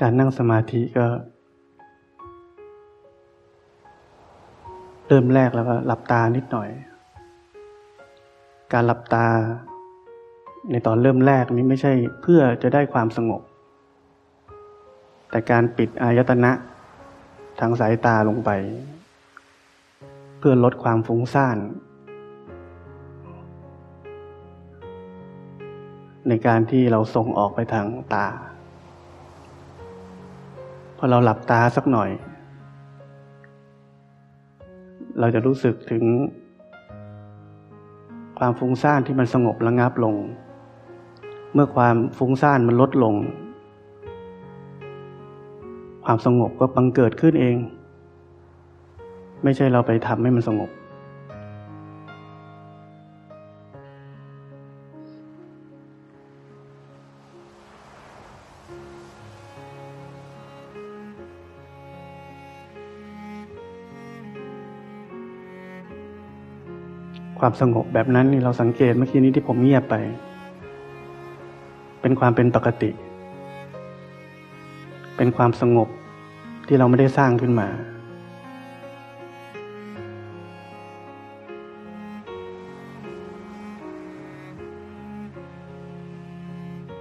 การนั่งสมาธิก็ เริ่มแรกแล้วก็หลับตานิดหน่อย การหลับตา ในตอนเริ่มแรกนี้ไม่ใช่เพื่อจะได้ความสงบ แต่การปิดอายตนะทางสายตาลงไป เพื่อลดความฟุ้งซ่าน ในการที่เราส่งออกไปทางตา อเราหลับตาสักหน่อย เราจะรู้สึกถึง ความฟุ้งซ่านที่มันสงบระงับลง เมื่อความฟุ้งซ่านมันลดลง ความสงบก็บังเกิดขึ้นเอง ไม่ใช่เราไปทำให้มันสงบ ความสงบแบบนั้นนี่เราสังเกตเมื่อกี้นี้ที่ผมเงียบไป เป็นความเป็นปกติ เป็นความสงบที่เราไม่ได้สร้างขึ้นมา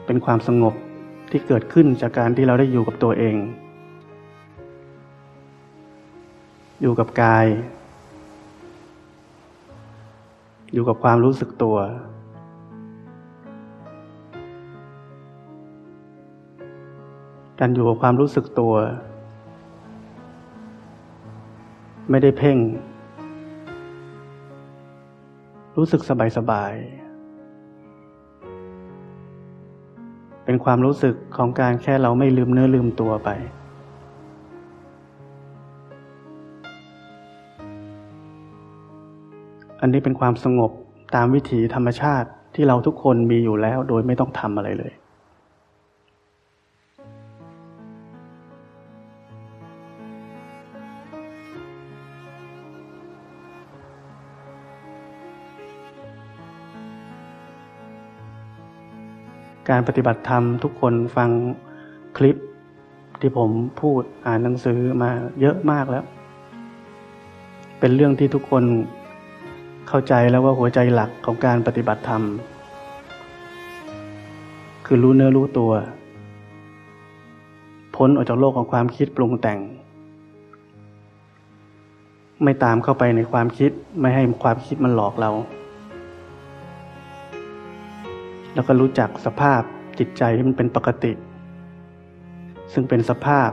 เป็นความสงบที่เกิดขึ้นจากการที่เราได้อยู่กับตัวเอง อยู่กับกาย อยู่กับความรู้สึกตัว การอยู่กับความรู้สึกตัว ไม่ได้เพ่ง รู้สึกสบายๆเป็นความรู้สึกของการแค่เราไม่ลืมเนื้อลืมตัวไป อันนี้เป็นความสงบตามวิถีธรรมชาติที่เราทุกคนมีอยู่แล้วโดยไม่ต้องทำอะไรเลยการปฏิบัติธรรมทุกคนฟังคลิปที่ผมพูดอ่านหนังสือมาเยอะมากแล้ว เป็นเรื่องที่ทุกคน เข้าใจแล้วว่าหัวใจหลักของการปฏิบัติธรรม คือรู้เนื้อรู้ตัว พ้นออกจากโลกของความคิดปรุงแต่ง ไม่ตามเข้าไปในความคิดไม่ให้ความคิดมันหลอกเรา แล้วก็รู้จักสภาพจิตใจที่มันเป็นปกติ ซึ่งเป็นสภาพ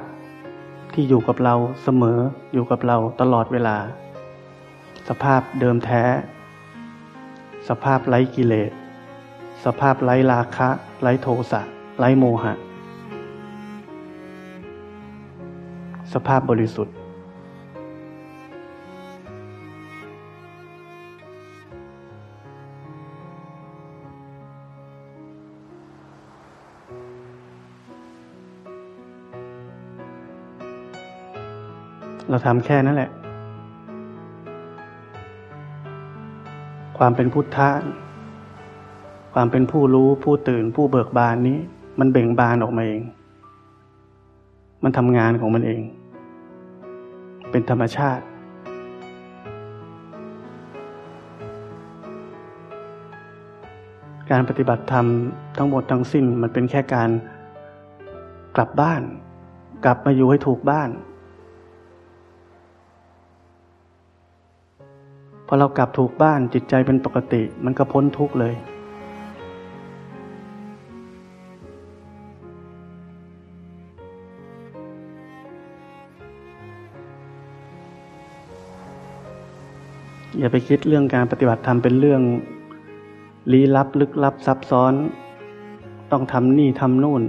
ที่อยู่กับเราเสมออยู่กับเราตลอดเวลา สภาพเดิมแท้ สภาพไร้กิเลส สภาพไร้ราคะ ไร้โทสะ ไร้โมหะ สภาพบริสุทธิ์เราทำแค่นั้นแหละ ความเป็นพุทธะ ความเป็นผู้รู้ผู้ตื่นผู้เบิกบานนี้ มันเบ่งบานออกมาเอง มันทำงานของมันเอง เป็นธรรมชาติ การปฏิบัติธรรมทั้งหมดทั้งสิ้นมันเป็นแค่การกลับบ้าน กลับมาอยู่ให้ถูกบ้าน พอเรากลับถูกบ้านจิตใจเป็นปกติ มันก็พ้นทุกข์เลย อย่าไปคิดเรื่องการปฏิบัติธรรมเป็นเรื่องลี้ลับลึกลับซับซ้อน ต้องทำนี่ทำนู่น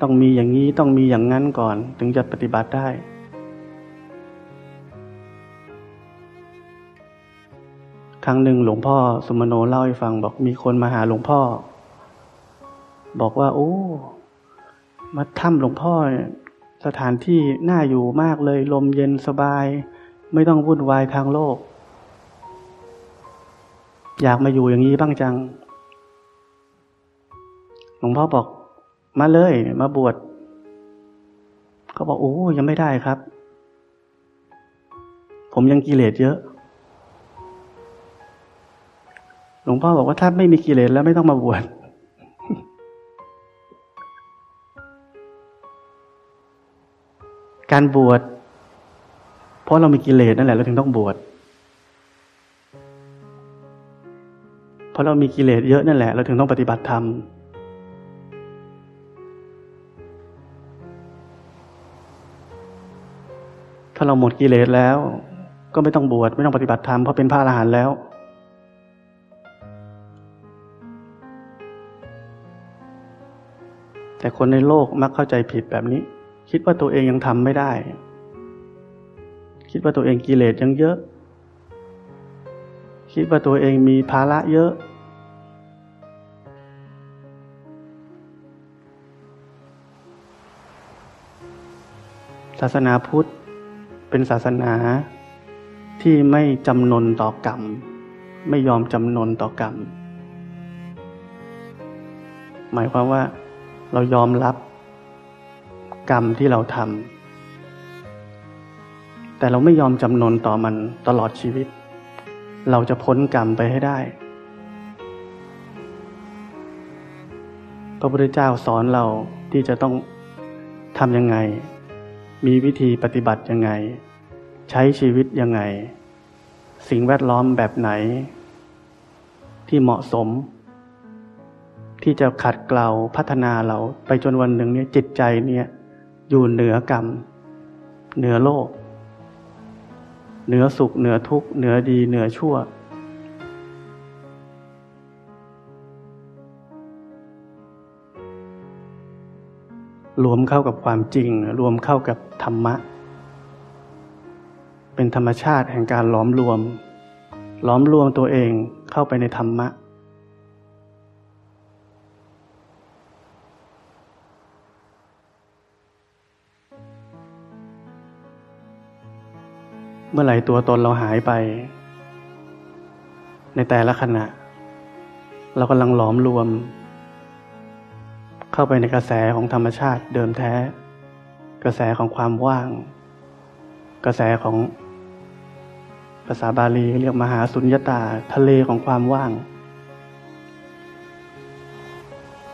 ต้องมีอย่างนี้ต้องมีอย่างนั้นก่อน ถึงจะปฏิบัติได้ รั้งหนึ่งหลวงพ่อสมโนเล่าให้ฟังบอกมีคนมาหาหลวงพ่อ บอกว่า โอ้ มาถ้ำหลวงพ่อสถานที่น่าอยู่มากเลย ลมเย็นสบาย ไม่ต้องวุ่นวายทางโลก อยากมาอยู่อย่างนี้บ้างจัง หลวงพ่อบอก มาเลย มาบวชเขาบอกโอ้ยังไม่ได้ครับ ผมยังกิเลสเยอะ ลวงพ่อบอกว่าถ้าไม่มีกิเลสแล้วไม่ต้องมาบวชการบวชเพราะเรามีกิเลสนั่นแหละเราถึงต้องบวชเพราะเรามีกิเลสเยอะนั่นแหละเราถึงต้องปฏิบัติธรรมถ้าเราหมดกิเลสแล้ว ก็ไม่ต้องบวชไม่ต้องปฏิบัติธรรมเพราะเป็นพระอรหันต์แล้ว แต่คนในโลกมักเข้าใจผิดแบบนี้ คิดว่าตัวเองยังทำไม่ได้ คิดว่าตัวเองกิเลสยังเยอะ คิดว่าตัวเองมีภาระเยอะ ศาสนาพุทธเป็นศาสนาที่ไม่จำนนต่อกรรม ไม่ยอมจำนนต่อกรรม หมายความว่า เรายอมรับกรรมที่เราทำแต่เราไม่ยอมจำนนต่อมันตลอดชีวิต เราจะพ้นกรรมไปให้ได้ พระพุทธเจ้าสอนเราที่จะต้องทำยังไง มีวิธีปฏิบัติยังไง ใช้ชีวิตยังไง สิ่งแวดล้อมแบบไหน ที่เหมาะสม ที่จะขัดเกลาพัฒนาเราไปจนวันหนึ่งเนี่ยจิตใจเนี่ยอยู่เหนือกรรม เหนือโลก เหนือสุข เหนือทุกข์ เหนือดี เหนือชั่ว รวมเข้ากับความจริง รวมเข้ากับธรรมะ เป็นธรรมชาติแห่งการล้อมรวม ล้อมรวมตัวเองเข้าไปในธรรมะ เมื่อไหร่ตัวตนเราหายไป ในแต่ละขณะ เรากำลังหลอมรวม เข้าไปในกระแสของธรรมชาติเดิมแท้ กระแสของความว่าง กระแสของ ภาษาบาลีเรียกมหาสุญญตาทะเลของความว่าง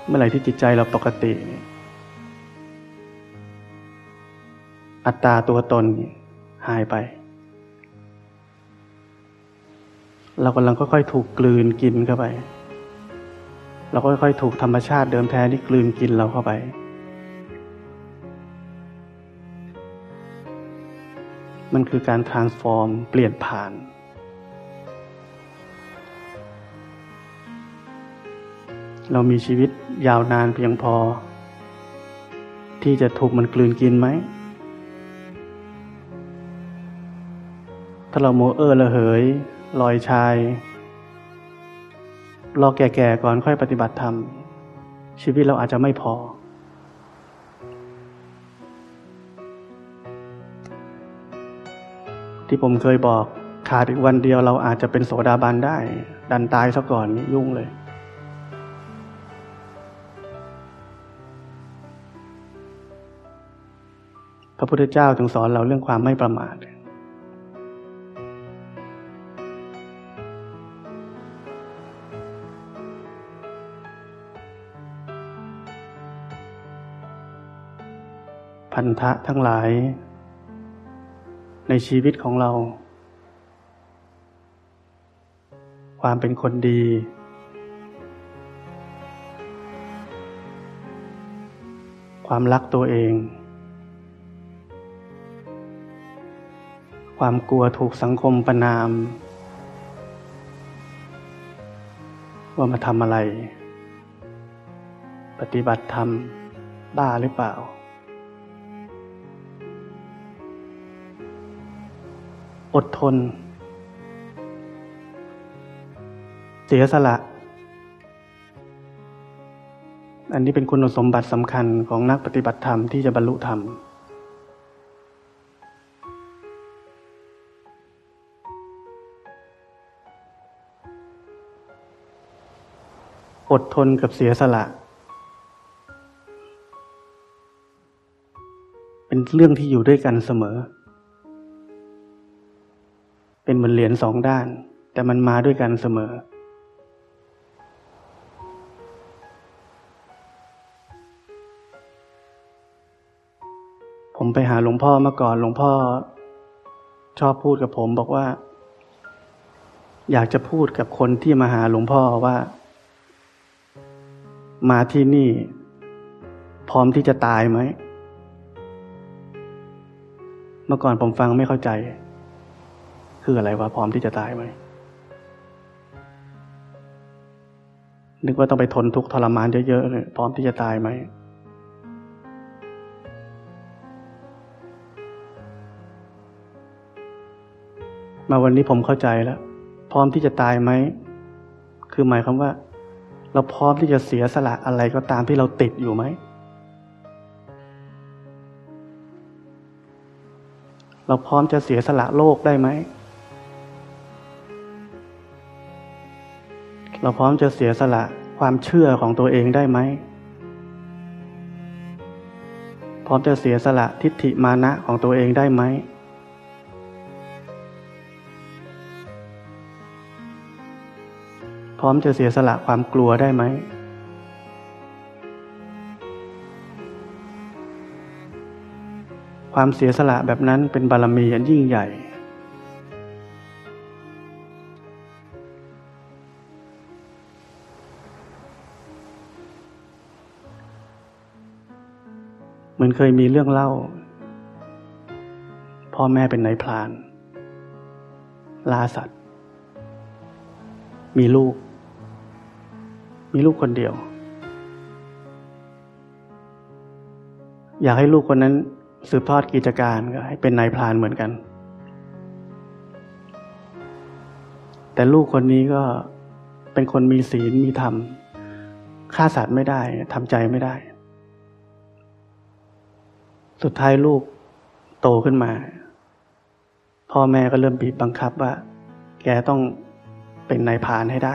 เมื่อไหร่ที่จิตใจเราปกติ อัตตาตัวตนหายไป เรากำลังค่อยๆถูกกลืนกินเข้าไป เราก็ค่อยๆถูกธรรมชาติเดิมแท้ที่กลืนกินเราเข้าไป มันคือการ transform เปลี่ยนผ่าน เรามีชีวิตยาวนานเพียงพอ ที่จะถูกมันกลืนกินไหมถ้าเราโมเออร์ละเหย ลอยชาย รอแก่ๆก่อนค่อยปฏิบัติธรรม ชีวิตเราอาจจะไม่พอ ที่ผมเคยบอกขาดอีกวันเดียวเราอาจจะเป็นโสดาบันได้ ดันตายซะก่อนนี่ยุ่งเลย พระพุทธเจ้าถึงสอนเราเรื่องความไม่ประมาท พันธะทั้งหลาย ในชีวิตของเรา ความเป็นคนดี ความรักตัวเอง ความกลัวถูกสังคมประนาม ว่ามาทำอะไร ปฏิบัติธรรมบ้าหรือเปล่า อดทน เสียสละ อันนี้เป็นคุณสมบัติสำคัญของนักปฏิบัติธรรมที่จะบรรลุธรรม อดทนกับเสียสละ เป็นเรื่องที่อยู่ด้วยกันเสมอ เป็นเหมือนเหรียญสองด้าน แต่มันมาด้วยกันเสมอ ผมไปหาหลวงพ่อมาก่อนหลวงพ่อ ชอบพูดกับผมบอกว่า อยากจะพูดกับคนที่มาหาหลวงพ่อว่า มาที่นี่ พร้อมที่จะตายไหมเมื่อก่อนผมฟังไม่เข้าใจ คืออะไรวะพร้อมที่จะตายไหมนึกว่าต้องไปทนทุกข์ทรมานเยอะๆเลยพร้อมที่จะตายไหมมาวันนี้ผมเข้าใจแล้ว พร้อมที่จะตายไหม คือหมายความว่า เราพร้อมที่จะเสียสละอะไรก็ตามที่เราติดอยู่ไหม เราพร้อมจะเสียสละโลกได้ไหม เราพร้อมจะเสียสละความเชื่อของตัวเองได้ไหม พร้อมจะเสียสละทิฏฐิมานะของตัวเองได้ไหม พร้อมจะเสียสละความกลัวได้ไหม ความเสียสละแบบนั้นเป็นบารมีอันยิ่งใหญ่ มือนเคยมีเรื่องเล่า พ่อแม่เป็นนายพรานล่าสัตว์ มีลูก มีลูกคนเดียว อยากให้ลูกคนนั้นสืบทอดกิจการก็ให้เป็นนายพรานเหมือนกัน แต่ลูกคนนี้ก็เป็นคนมีศีลมีธรรมฆ่าสัตว์ไม่ได้ทำใจไม่ได้ สุดท้ายลูกโตขึ้นมา พ่อแม่ก็เริ่มบีบบังคับว่า แกต้องเป็นนายพานให้ได้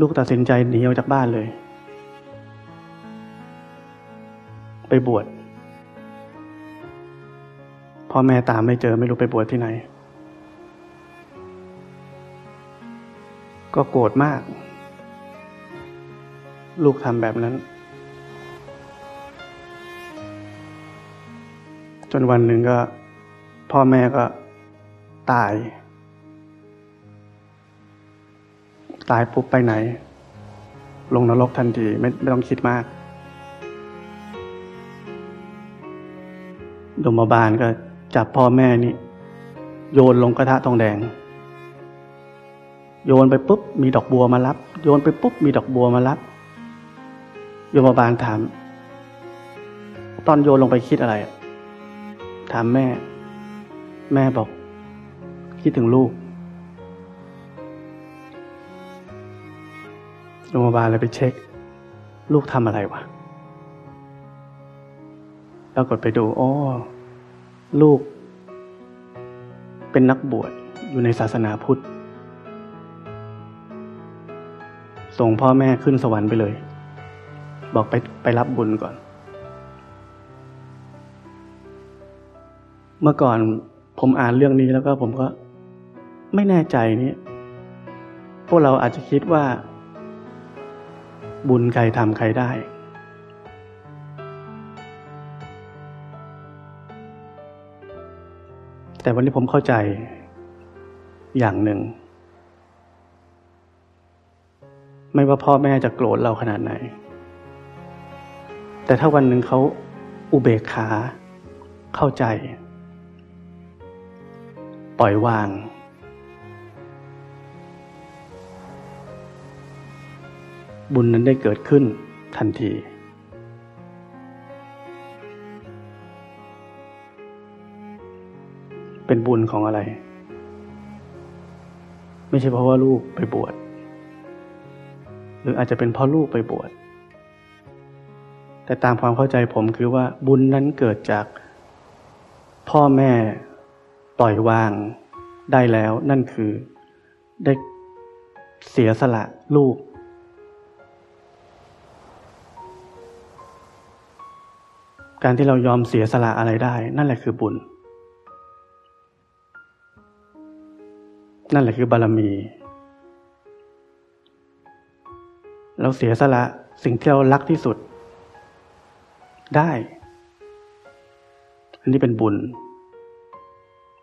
ลูกตัดสินใจหนีออกจากบ้านเลย ไปบวชพ่อแม่ตามไม่เจอไม่รู้ไปบวชที่ไหน ก็โกรธมาก ลูกทำแบบนั้น จนวันหนึ่งก็ พ่อแม่ก็ตาย ตายปุ๊บไปไหน ลงนรกทันทีไม่ไม่ต้องคิดมากดมบาลก็จับพ่อแม่นี่ โยนลงกระทะทองแดง โยนไปปุ๊บ มีดอกบัวมารับ โยนไปปุ๊บ มีดอกบัวมารับ โยมบาลถาม ตอนโยนลงไปคิดอะไร ถามแม่ แม่บอก คิดถึงลูก โรงพยาบาลเลยไปเช็ค ลูกทำอะไรวะแล้วกดไปดูอ๋อลูก เป็นนักบวชอยู่ในศาสนาพุทธ ส่งพ่อแม่ขึ้นสวรรค์ไปเลย บอกไปไปรับบุญก่อน เมื่อก่อนผมอ่านเรื่องนี้แล้วก็ผมก็ไม่แน่ใจนี่พวกเราอาจจะคิดว่า บุญใครทำใครได้ แต่วันนี้ผมเข้าใจอย่างหนึ่ง ไม่ว่าพ่อแม่จะโกรธเราขนาดไหน แต่ถ้าวันหนึ่งเขาอุเบกขาเข้าใจ ปล่อยวาง บุญนั้นได้เกิดขึ้นทันที เป็นบุญของอะไร ไม่ใช่เพราะว่าลูกไปบวชหรืออาจจะเป็นเพราะลูกไปบวชแต่ตามความเข้าใจผมคือว่าบุญนั้นเกิดจากพ่อแม่ ปล่อยวางได้แล้วนั่นคือได้เสียสละลูก การที่เรายอมเสียสละอะไรได้ นั่นแหละคือบุญ นั่นแหละคือบารมี เราเสียสละสิ่งที่เรารักที่สุดได้ อันนี้เป็นบุญ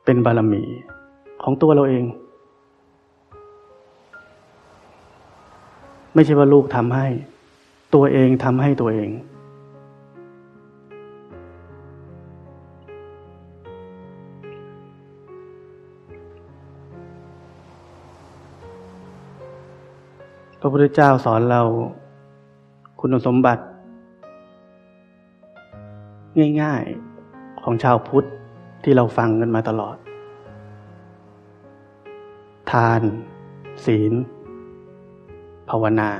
เป็นบารมีของตัวเราเอง ไม่ใช่ว่าลูกทำให้ ตัวเองทำให้ตัวเอง พระพุทธเจ้าสอนเราคุณสมบัติ ง่าย ๆของชาวพุทธ ที่เราฟังกันมาตลอด ทาน ศีล ภาวนา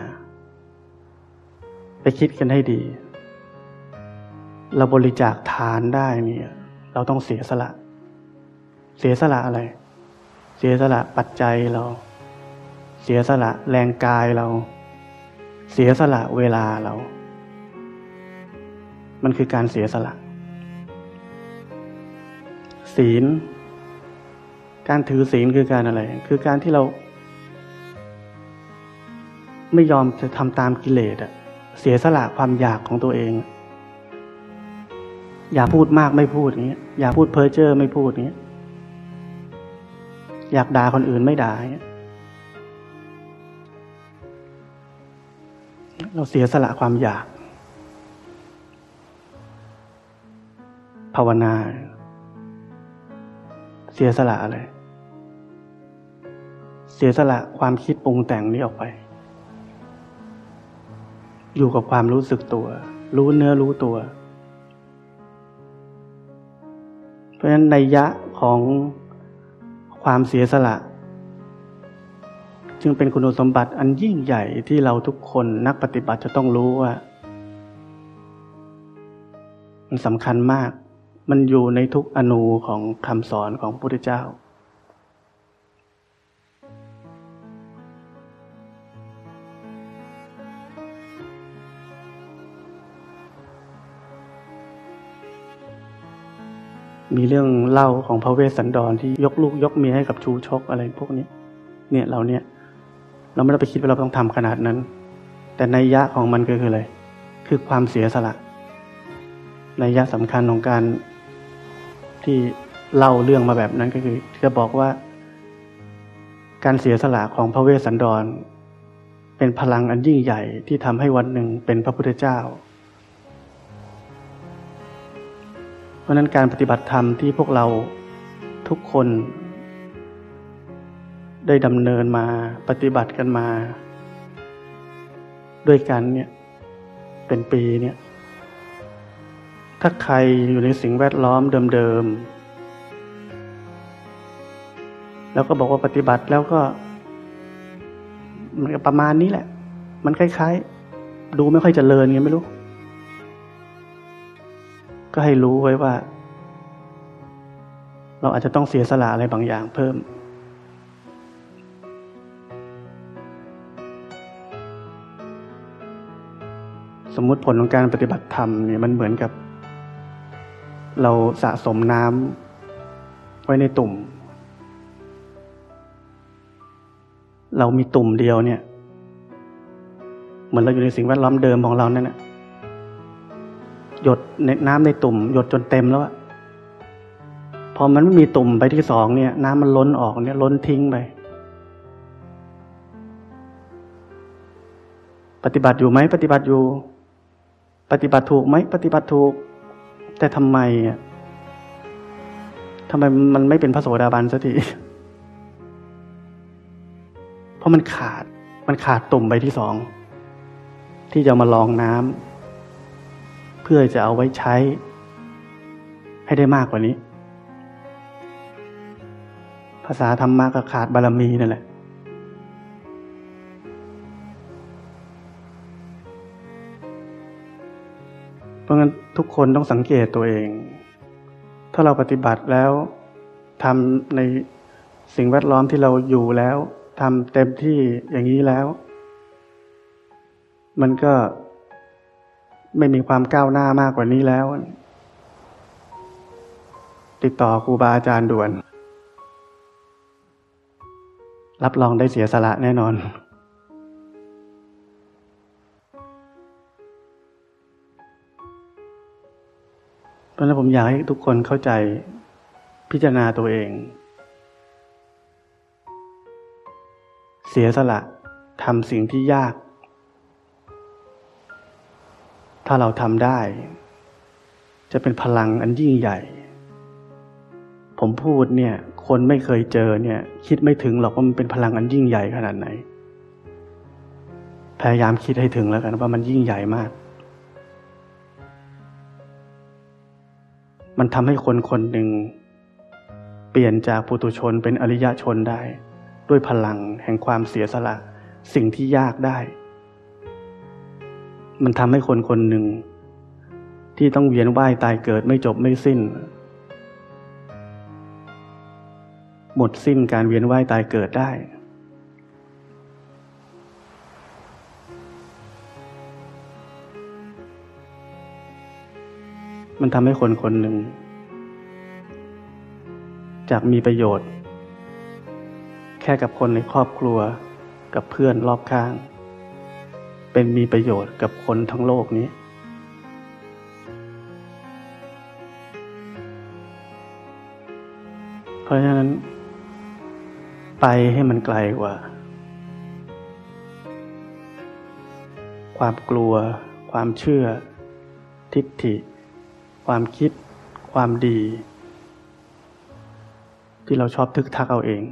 ไปคิดกันให้ดี เราบริจาคทานได้เนี่ย เราต้องเสียสละ เสียสละอะไร เสียสละปัจจัยเรา เสียสละแรงกายเรา เสียสละเวลาเรา มันคือการเสียสละ ศีล การถือศีลคือการอะไร คือการที่เรา ไม่ยอมจะทำตามกิเลสอะเสียสละความอยากของตัวเอง อย่าพูดมากไม่พูดอย่างเงี้ย อย่าพูดเพ้อเจ้อไม่พูดอย่างเงี้ย อยากด่าคนอื่นไม่ด่าอย่างเงี้ย เราเสียสละความอยาก ภาวนา เสียสละอะไรเสียสละความคิดปรุงแต่งนี้ออกไป อยู่กับความรู้สึกตัว รู้เนื้อรู้ตัว เพราะฉะนั้นในยะของความเสียสละ จึงเป็นคุณสมบัติอันยิ่งใหญ่ที่เราทุกคนนักปฏิบัติจะต้องรู้ว่า มันสำคัญมาก มันอยู่ในทุกอนูของคำสอนของพระพุทธเจ้า มีเรื่องเล่าของพระเวสสันดรที่ยกลูกยกเมียให้กับชูชกอะไรพวกนี้ เนี่ยเราเนี่ย เราไม่ได้ไปคิดว่าเราต้องทำขนาดนั้น แต่ในยะของมันก็คืออะไร คือความเสียสละในยะสำคัญของการ ที่เล่าเรื่องมาแบบนั้นก็คือจะบอกว่า การเสียสละของพระเวสสันดร เป็นพลังอันยิ่งใหญ่ที่ทำให้วันหนึ่งเป็นพระพุทธเจ้า เพราะนั้นการปฏิบัติธรรมที่พวกเราทุกคน ได้ดำเนินมาปฏิบัติกันมา ด้วยกันเนี่ยเป็นปีเนี่ย ถ้าใครอยู่ในสิ่งแวดล้อมเดิมๆ แล้วก็บอกว่าปฏิบัติแล้วก็ มันก็ประมาณนี้แหละ มันคล้ายๆ ดูไม่ค่อยจเจริญไงไม่รู้ ก็ให้รู้ไว้ว่า เราอาจจะต้องเสียสละอะไรบางอย่างเพิ่มสมมุติผลของการปฏิบัติธรรมเนี่ยมันเหมือนกับ เราสะสมน้ำไว้ในตุ่ม เรามีตุ่มเดียวเนี่ย เหมือนเราอยู่ในสิ่งแวดล้อมเดิมของเรานั่นแหละหยดในน้ำในตุ่ม หยดจนเต็มแล้วอะพอมันไม่มีตุ่มไปที่สองเนี่ย น้ำมันล้นออกเนี่ย ล้นทิ้งไป ปฏิบัติอยู่ไหมปฏิบัติอยู่ ปฏิบัติถูกไหมปฏิบัติถูก แต่ทำไมอะทำไมมันไม่เป็นพระโสดาบันสักทีเพราะมันขาดมันขาดตุ่มใบที่สอง ที่จะมาลองน้ำเพื่อจะเอาไว้ใช้ ให้ได้มากกว่านี้ ภาษาธรรมะก็ขาดบารมีนั่นแหละเพราะงั้น ทุกคนต้องสังเกตตัวเอง ถ้าเราปฏิบัติแล้วทำในสิ่งแวดล้อมที่เราอยู่แล้วทำเต็มที่อย่างนี้แล้ว มันก็ไม่มีความก้าวหน้ามากกว่านี้แล้ว ติดต่อครูบาอาจารย์ด่วน รับรองได้เสียสละแน่นอน เพราะนั้นผมอยากให้ทุกคนเข้าใจพิจารณาตัวเอง เสียสละทำสิ่งที่ยาก ถ้าเราทำได้ จะเป็นพลังอันยิ่งใหญ่ ผมพูดเนี่ย คนไม่เคยเจอเนี่ย คิดไม่ถึงหรอกว่ามันเป็นพลังอันยิ่งใหญ่ขนาดไหน พยายามคิดให้ถึงแล้วกันว่ามันยิ่งใหญ่มาก มันทำให้คนคนหนึ่ง เปลี่ยนจากปุตุชนเป็นอริยชนได้ ด้วยพลังแห่งความเสียสละ สิ่งที่ยากได้ มันทำให้คนคนหนึ่ง ที่ต้องเวียนว่ายตายเกิดไม่จบไม่สิ้น หมดสิ้นการเวียนว่ายตายเกิดได้ มันทำให้คนคนหนึ่ง จากมีประโยชน์ แค่กับคนในครอบครัวกับเพื่อนรอบข้าง เป็นมีประโยชน์กับคนทั้งโลกนี้ เพราะฉะนั้น ไปให้มันไกลกว่า ความกลัว ความเชื่อ ทิฏฐิ ความคิด ความดี ที่เราชอบทึกทักเอาเอง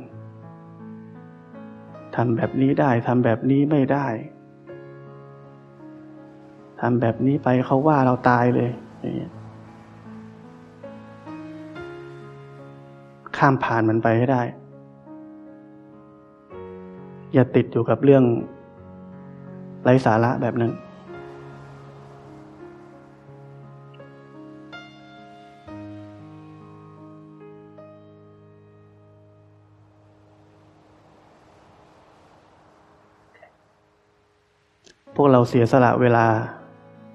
ทำแบบนี้ได้ทำแบบนี้ไม่ได้ทำแบบนี้ไปเขาว่าเราตายเลยข้ามผ่านมันไปให้ได้ อย่าติดอยู่กับเรื่องไร้สาระแบบนั้น พวกเราเสียสละเวลา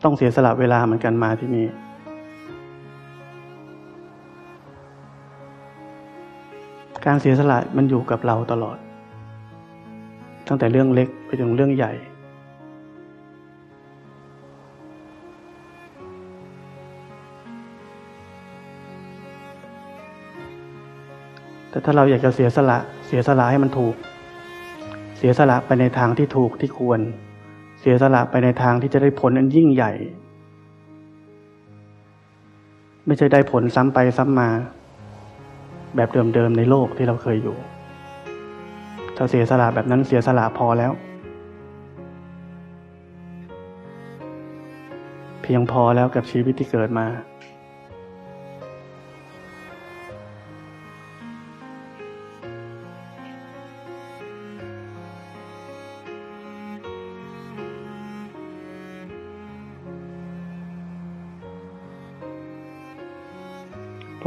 ต้องเสียสละเวลาเหมือนกันมาที่นี่การเสียสละมันอยู่กับเราตลอด ตั้งแต่เรื่องเล็กไปถึงเรื่องใหญ่ แต่ถ้าเราอยากจะเสียสละ เสียสละให้มันถูก เสียสละไปในทางที่ถูกที่ควร เสียสละไปในทางที่จะได้ผลอันยิ่งใหญ่ ไม่ใช่ได้ผลซ้ำไปซ้ำมา แบบเดิมๆในโลกที่เราเคยอยู่ถ้าเสียสละแบบนั้นเสียสละพอแล้ว เพียงพอแล้วกับชีวิตที่เกิดมา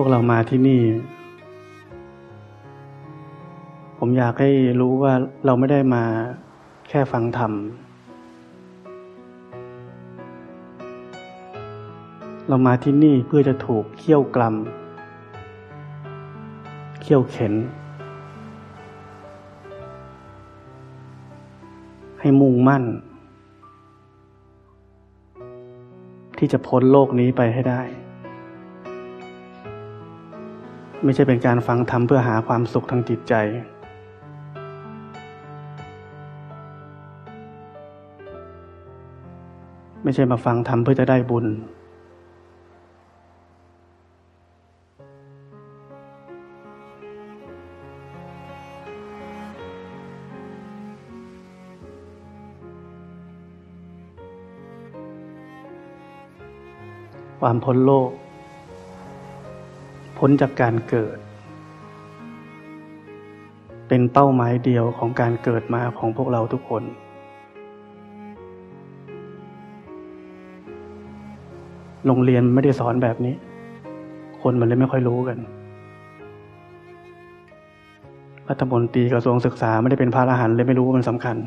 วกเรามาที่นี่ ผมอยากให้รู้ว่าเราไม่ได้มาแค่ฟังธรรม เรามาที่นี่เพื่อจะถูกเคี่ยวกลำเคี่ยวเข็น ให้มุ่งมั่น ที่จะพ้นโลกนี้ไปให้ได้ ไม่ใช่เป็นการฟังธรรมเพื่อหาความสุขทางจิตใจ ไม่ใช่มาฟังธรรมเพื่อจะได้บุญ ความพ้นโลก พ้นจากการเกิด เป็นเป้าหมายเดียวของการเกิดมาของพวกเราทุกคน โรงเรียนไม่ได้สอนแบบนี้ คนมันเลยไม่ค่อยรู้กัน รัฐมนตรีกระทรวงศึกษาไม่ได้เป็นพระอรหันต์เลยไม่รู้ว่ามันสำคัญ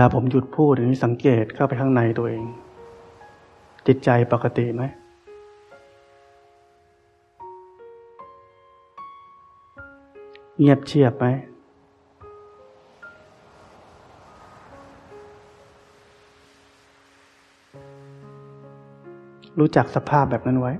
ลาผมหยุดพูดอย่างนี้สังเกตเข้าไปข้างในตัวเอง จิตใจปกติไหมเงียบเชียบไหมรู้จักสภาพแบบนั้นไว้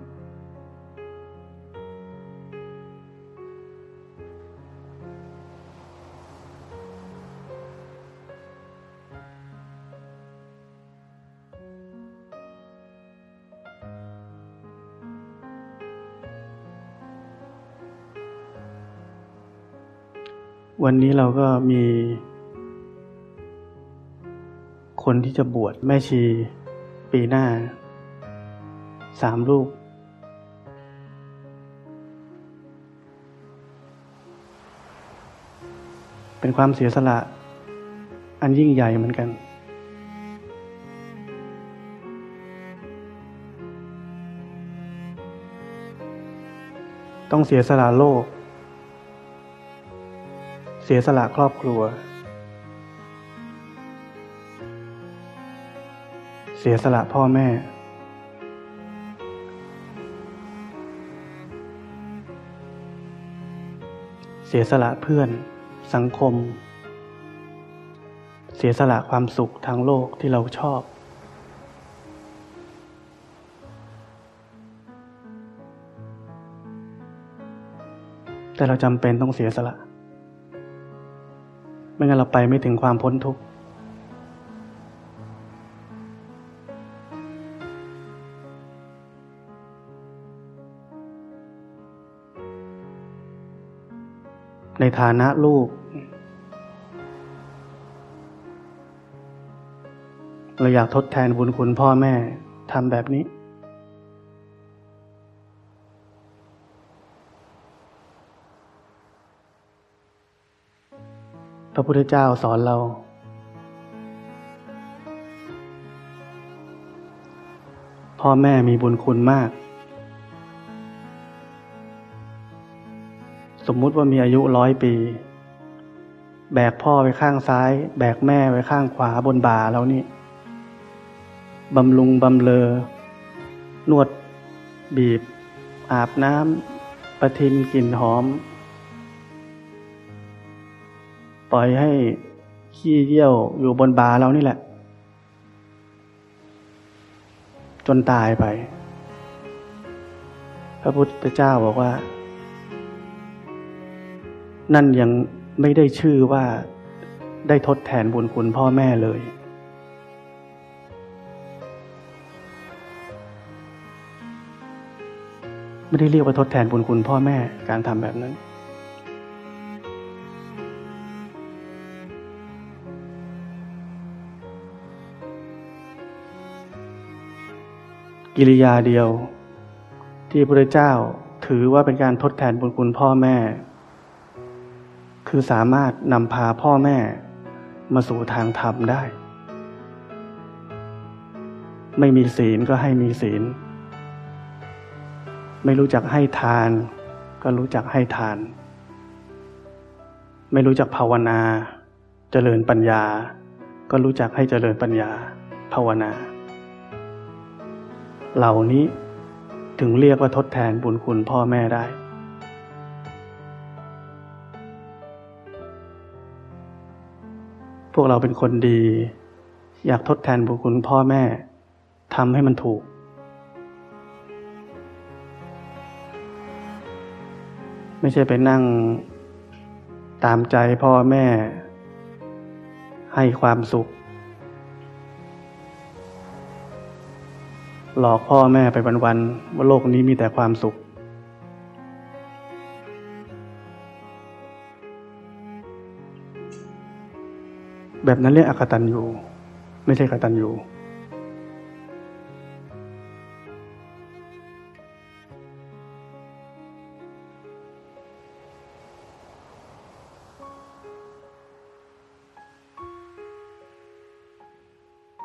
วันนี้เราก็มี คนที่จะบวชแม่ชีปีหน้าสามลูก เป็นความเสียสละ อันยิ่งใหญ่เหมือนกัน ต้องเสียสละโลก สียสละครอบครัว เสียสละพ่อแม่ เสียสละเพื่อน สังคม เสียสละความสุขทางโลกที่เราชอบ แต่เราจำเป็นต้องเสียสละ ไม่งั้นเราไปไม่ถึงความพ้นทุกข์ในฐานะลูก เราอยากทดแทนบุญคุณพ่อแม่ทำแบบนี้ พุทธเจ้าสอนเรา พ่อแม่มีบุญคุณมาก สมมุติว่ามีอายุร้อยปี แบกพ่อไปข้างซ้าย แบกแม่ไปข้างขวาบนบ่าแล้วนี่บำรุงบำเลอนวด บีบ อาบน้ำประทินกลิ่นหอม ปล่อยให้ขี้เยี่ยวอยู่บนบาเรานี่แหละ จนตายไป พระพุทธเจ้าบอกว่า นั่นยังไม่ได้ชื่อว่าได้ทดแทนบุญคุณพ่อแม่เลย ไม่ได้เรียกว่าทดแทนบุญคุณพ่อแม่การทำแบบนั้น กิริยาเดียว ที่พระเจ้าถือว่าเป็นการทดแทนบุญคุณพ่อแม่ คือสามารถนำพาพ่อแม่มาสู่ทางธรรมได้ ไม่มีศีลก็ให้มีศีล ไม่รู้จักให้ทาน ก็รู้จักให้ทาน ไม่รู้จักภาวนา เจริญปัญญา ก็รู้จักให้เจริญปัญญา ภาวนา เหล่านี้ถึงเรียกว่าทดแทนบุญคุณพ่อแม่ได้ พวกเราเป็นคนดี อยากทดแทนบุญคุณพ่อแม่ทำให้มันถูก ไม่ใช่ไปนั่งตามใจพ่อแม่ ให้ความสุข หลอกพ่อแม่ไปวันๆว่าโลกนี้มีแต่ความสุข แบบนั้นเรียกอกตันยูไม่ใช่กตันยู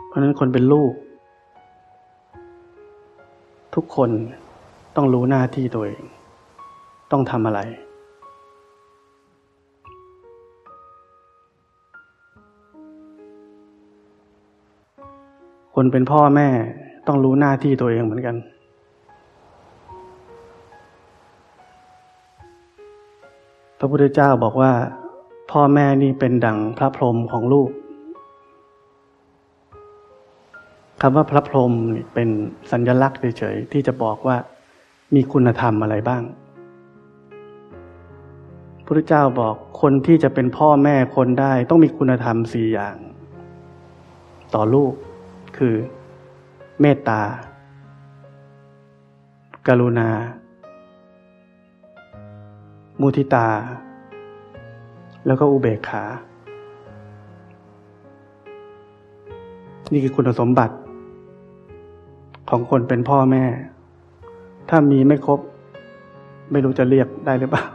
เพราะนั้นคนเป็นลูก ทุกคนต้องรู้หน้าที่ตัวเอง ต้องทำอะไร คนเป็นพ่อแม่ต้องรู้หน้าที่ตัวเองเหมือนกัน พระพุทธเจ้าบอกว่า พ่อแม่นี่เป็นดั่งพระพรหมของลูก คำว่าพระพรหมเป็นสัญลักษณ์เฉยๆที่จะบอกว่ามีคุณธรรมอะไรบ้างพระเจ้าบอกคนที่จะเป็นพ่อแม่คนได้ ต้องมีคุณธรรมสี่อย่าง ต่อลูกคือ เมตตา กรุณา มุทิตา แล้วก็อุเบกขา นี่คือคุณสมบัติ ของคนเป็นพ่อแม่ ถ้ามีไม่ครบ ไม่รู้จะเรียกได้หรือเปล่า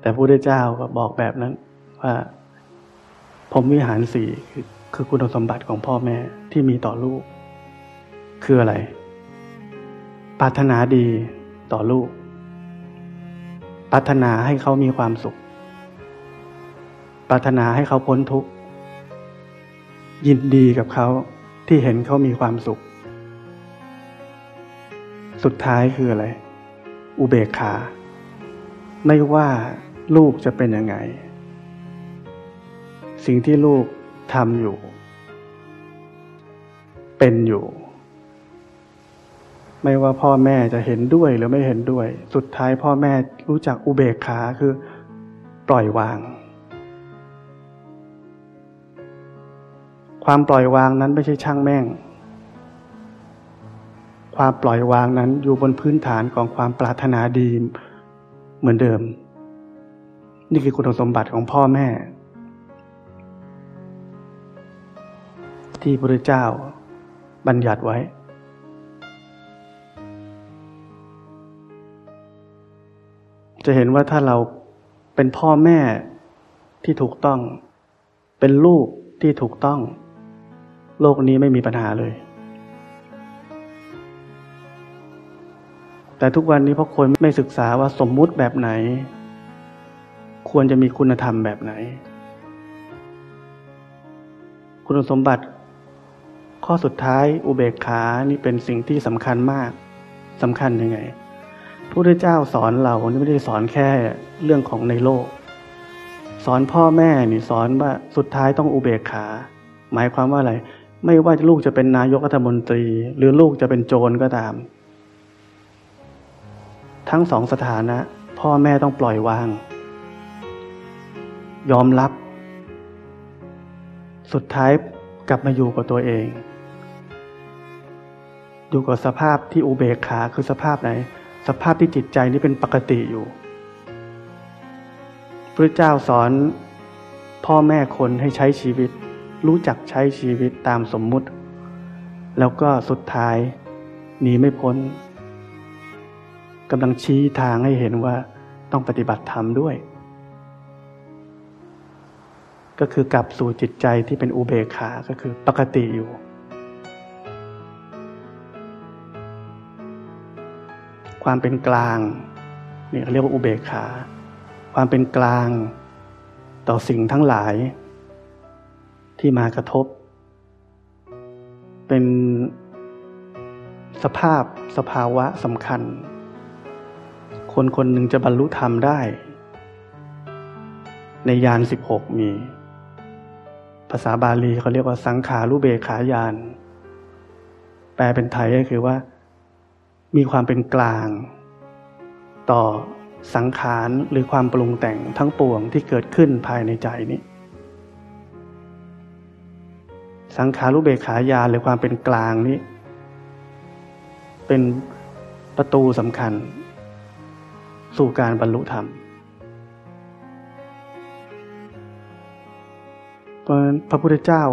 แต่พระพุทธเจ้าก็บอกแบบนั้นว่าผมวิหารสี่คือคือคุณสมบัติของพ่อแม่ที่มีต่อลูก คืออะไร ปรารถนาดีต่อลูก ปรารถนาให้เขามีความสุข ปรารถนาให้เขาพ้นทุกข์ ยินดีกับเขา ที่เห็นเขามีความสุข สุดท้ายคืออะไร อุเบกขา ไม่ว่าลูกจะเป็นยังไง สิ่งที่ลูกทำอยู่ เป็นอยู่ ไม่ว่าพ่อแม่จะเห็นด้วยหรือไม่เห็นด้วย สุดท้ายพ่อแม่รู้จักอุเบกขาคือปล่อยวาง ความปล่อยวางนั้นไม่ใช่ช่างแม่ง ความปล่อยวางนั้นอยู่บนพื้นฐานของความปรารถนาดีเหมือนเดิม นี่คือคุณสมบัติของพ่อแม่ ที่พระเจ้าบัญญัติไว้ จะเห็นว่าถ้าเราเป็นพ่อแม่ที่ถูกต้อง เป็นลูกที่ถูกต้อง โลกนี้ไม่มีปัญหาเลย แต่ทุกวันนี้เพราะคนไม่ศึกษาว่าสมมุติแบบไหน ควรจะมีคุณธรรมแบบไหน คุณสมบัติ ข้อสุดท้ายอุเบกขานี่เป็นสิ่งที่สำคัญมากสำคัญยังไงพระพุทธเจ้าสอนเรานี่ไม่ได้สอนแค่เรื่องของในโลก สอนพ่อแม่นี่สอนว่าสุดท้ายต้องอุเบกขา หมายความว่าอะไร ไม่ว่าลูกจะเป็นนายกรัฐมนตรี หรือลูกจะเป็นโจรก็ตาม ทั้งสองสถานะ พ่อแม่ต้องปล่อยวาง ยอมรับ สุดท้ายกลับมาอยู่กับตัวเอง อยู่กับสภาพที่อุเบกขาคือสภาพไหน สภาพที่จิตใจนี้เป็นปกติอยู่พระเจ้าสอนพ่อแม่คนให้ใช้ชีวิต รู้จักใช้ชีวิตตามสมมุติ แล้วก็สุดท้ายหนีไม่พ้นกำลังชี้ทางให้เห็นว่าต้องปฏิบัติธรรมด้วย ก็คือกลับสู่จิตใจที่เป็นอุเบกขาก็คือปกติอยู่ ความเป็นกลางนี่เขาเรียกว่าอุเบกขา ความเป็นกลางต่อสิ่งทั้งหลาย ที่มากระทบ เป็นสภาพสภาวะสำคัญ คนคนหนึ่งจะบรรลุธรรมได้ ในยานสิบหกมี ภาษาบาลีเขาเรียกว่าสังขารุเบขายาน แปลเป็นไทยก็คือว่า มีความเป็นกลาง ต่อสังขารหรือความปรุงแต่งทั้งปวงที่เกิดขึ้นภายในใจนี้ สังขารุเบขายาหรือความเป็นกลางนี้ เป็นประตูสำคัญ สู่การบรรลุธรรมพระพุทธเจ้า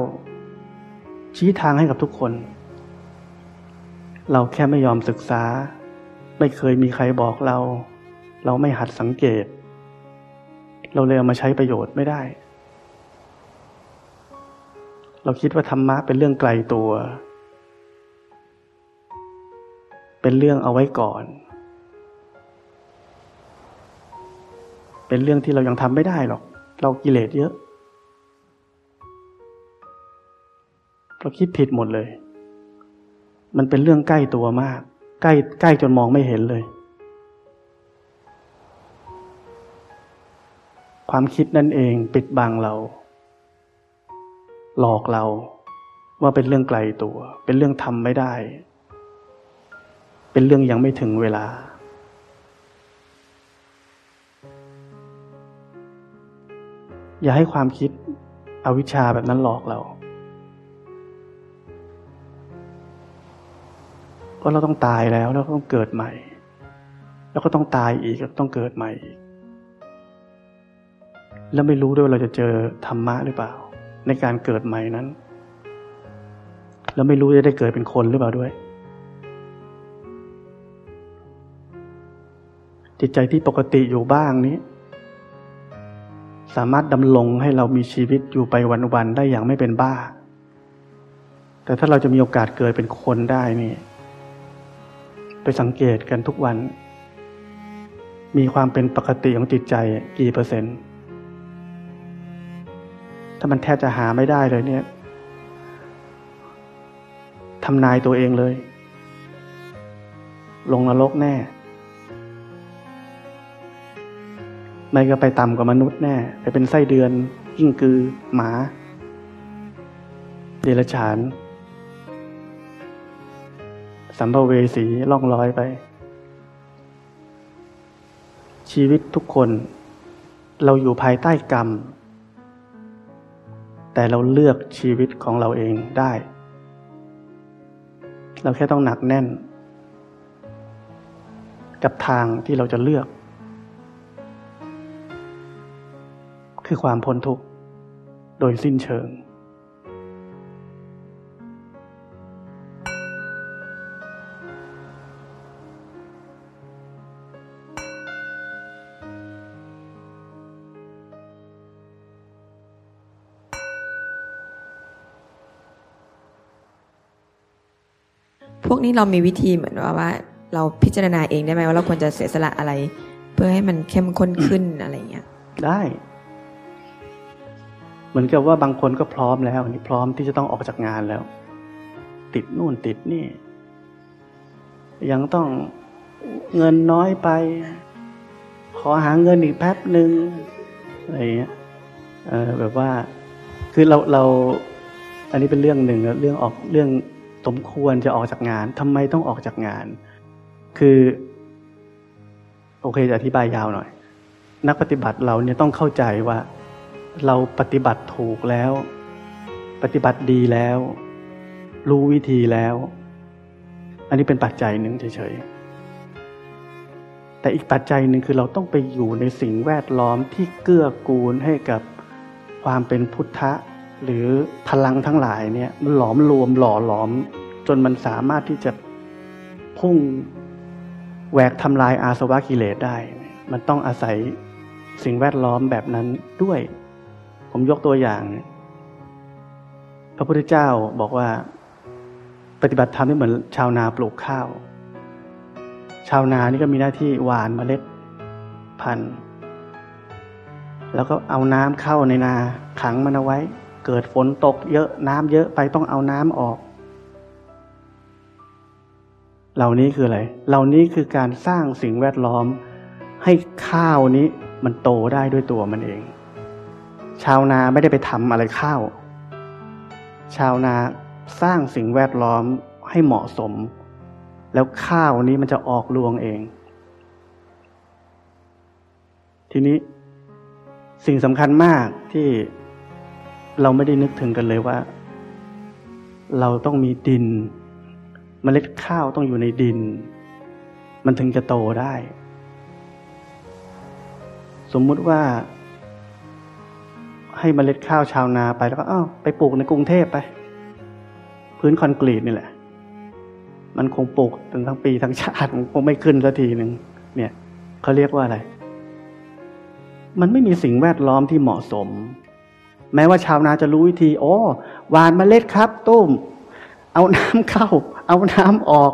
ชี้ทางให้กับทุกคน เราแค่ไม่ยอมศึกษา ไม่เคยมีใครบอกเรา เราไม่หัดสังเกต เราเลยเอามาใช้ประโยชน์ไม่ได้ เราคิดว่าธรรมะเป็นเรื่องไกลตัว เป็นเรื่องเอาไว้ก่อน เป็นเรื่องที่เรายังทำไม่ได้หรอก เรากิเลสเยอะ เราคิดผิดหมดเลย มันเป็นเรื่องใกล้ตัวมาก ใกล้ใกล้จนมองไม่เห็นเลย ความคิดนั่นเองปิดบังเรา หลอกเราว่าเป็นเรื่องไกลตัว เป็นเรื่องทำไม่ได้ เป็นเรื่องยังไม่ถึงเวลา อย่าให้ความคิดอวิชชาแบบนั้นหลอกเราว่าเราต้องตายแล้วแล้วต้องเกิดใหม่ แล้วก็ต้องตายอีกแล้วต้องเกิดใหม่อีกแล้วไม่รู้ด้วยว่าเราจะเจอธรรมะหรือเปล่า ในการเกิดใหม่นั้น แล้วไม่รู้จะได้เกิดเป็นคนหรือเปล่าด้วย จิตใจที่ปกติอยู่บ้างนี้ สามารถดำรงให้เรามีชีวิตอยู่ไปวันๆได้อย่างไม่เป็นบ้า แต่ถ้าเราจะมีโอกาสเกิดเป็นคนได้นี่ ไปสังเกตกันทุกวัน มีความเป็นปกติของจิตใจกี่เปอร์เซ็นต์ามันแทบจะหาไม่ได้เลยเนี่ยทำนายตัวเองเลย ลงนรกแน่ ไม่ก็ไปต่ำกว่ามนุษย์แน่ ไปเป็นไส้เดือนยิ่งกือ หมา เดรัจฉาน สัมภเวสีล่องลอยไป ชีวิตทุกคน เราอยู่ภายใต้กรรม แต่เราเลือกชีวิตของเราเองได้ เราแค่ต้องหนักแน่น กับทางที่เราจะเลือก คือความพ้นทุกข์โดยสิ้นเชิง พวกนี้เรามีวิธีเหมือนว่าว่า เราพิจารณาเองได้ไหมว่าเราควรจะเสียสละอะไร เพื่อให้มันเข้มข้นขึ้นอะไรเงี้ยได้ เหมือนกับว่าบางคนก็พร้อมแล้วนี่พร้อมที่จะต้องออกจากงานแล้ว ติดนู่นติดนี่ ยังต้องเงินน้อยไป ขอหาเงินอีกแป๊บหนึ่งอะไรเงี้ยเออแบบว่า คือเราเรา อันนี้เป็นเรื่องหนึ่งเรื่องออกเรื่อง สมควรจะออกจากงานทำไมต้องออกจากงาน คือ โอเคจะอธิบายยาวหน่อย นักปฏิบัติเราเนี่ยต้องเข้าใจว่า เราปฏิบัติถูกแล้ว ปฏิบัติดีแล้ว รู้วิธีแล้ว อันนี้เป็นปัจจัยหนึ่งเฉยๆแต่อีกปัจจัยหนึ่งคือเราต้องไปอยู่ในสิ่งแวดล้อมที่เกื้อกูลให้กับความเป็นพุทธะ หรือพลังทั้งหลายเนี่ยมันหลอมรวมหล่อหลอม จนมันสามารถที่จะพุ่งแหวกทำลายอาสวะกิเลสได้ มันต้องอาศัยสิ่งแวดล้อมแบบนั้นด้วย ผมยกตัวอย่าง พระพุทธเจ้าบอกว่า ปฏิบัติธรรมนี่เหมือน ชาวนาปลูกข้าว ชาวนานี่ก็มีหน้าที่หว่านเมล็ดพันธุ์ แล้วก็เอาน้ำเข้าในนาขังมันเอาไว้ เกิดฝนตกเยอะน้ำเยอะไปต้องเอาน้ำออก เหล่านี้คืออะไร เหล่านี้คือการสร้างสิ่งแวดล้อม ให้ข้าวนี้มันโตได้ด้วยตัวมันเอง ชาวนาไม่ได้ไปทำอะไรข้าว ชาวนาสร้างสิ่งแวดล้อมให้เหมาะสม แล้วข้าวนี้มันจะออกรวงเอง ทีนี้สิ่งสำคัญมากที่ เราไม่ได้นึกถึงกันเลยว่า เราต้องมีดินมเมล็ดข้าวต้องอยู่ในดิน มันถึงจะโตได้ สมมุติว่า ให้เมล็ดข้าวชาวนาไปแล้วก็อ้าวไปปลูกในกรุงเทพไป พื้นคอนกรีตนี่แหละ มันคงปลูกทั้งทั้งปีทั้งชาติมันคงไม่ขึ้นสักทีหนึ่งเนี่ยเขาเรียกว่าอะไร มันไม่มีสิ่งแวดล้อมที่เหมาะสม แม้ว่าชาวนาจะรู้วิธี โอ้หวานเมล็ดครับตุ้ม เอาน้ำเข้า เอาน้ำออก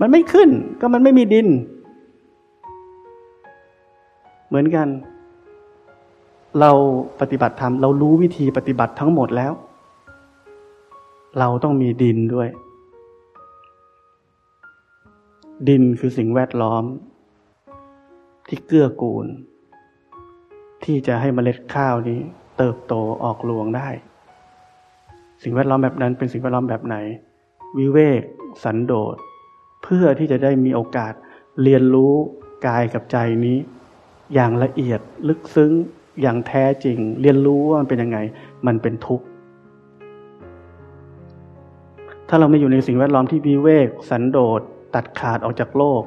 มันไม่ขึ้น ก็มันไม่มีดิน เหมือนกัน เราปฏิบัติธรรมเรารู้วิธีปฏิบัติทั้งหมดแล้ว เราต้องมีดินด้วย ดินคือสิ่งแวดล้อม ที่เกื้อกูล ที่จะให้เมล็ดข้าวนี้ เติบโตออกรวงได้ สิ่งแวดล้อมแบบนั้นเป็นสิ่งแวดล้อมแบบไหน วิเวก สันโดษ เพื่อที่จะได้มีโอกาสเรียนรู้กายกับใจนี้ อย่างละเอียดลึกซึ้งอย่างแท้จริง เรียนรู้ว่ามันเป็นยังไง มันเป็นทุกข์ ถ้าเราไม่อยู่ในสิ่งแวดล้อมที่วิเวก สันโดษตัดขาดออกจากโลก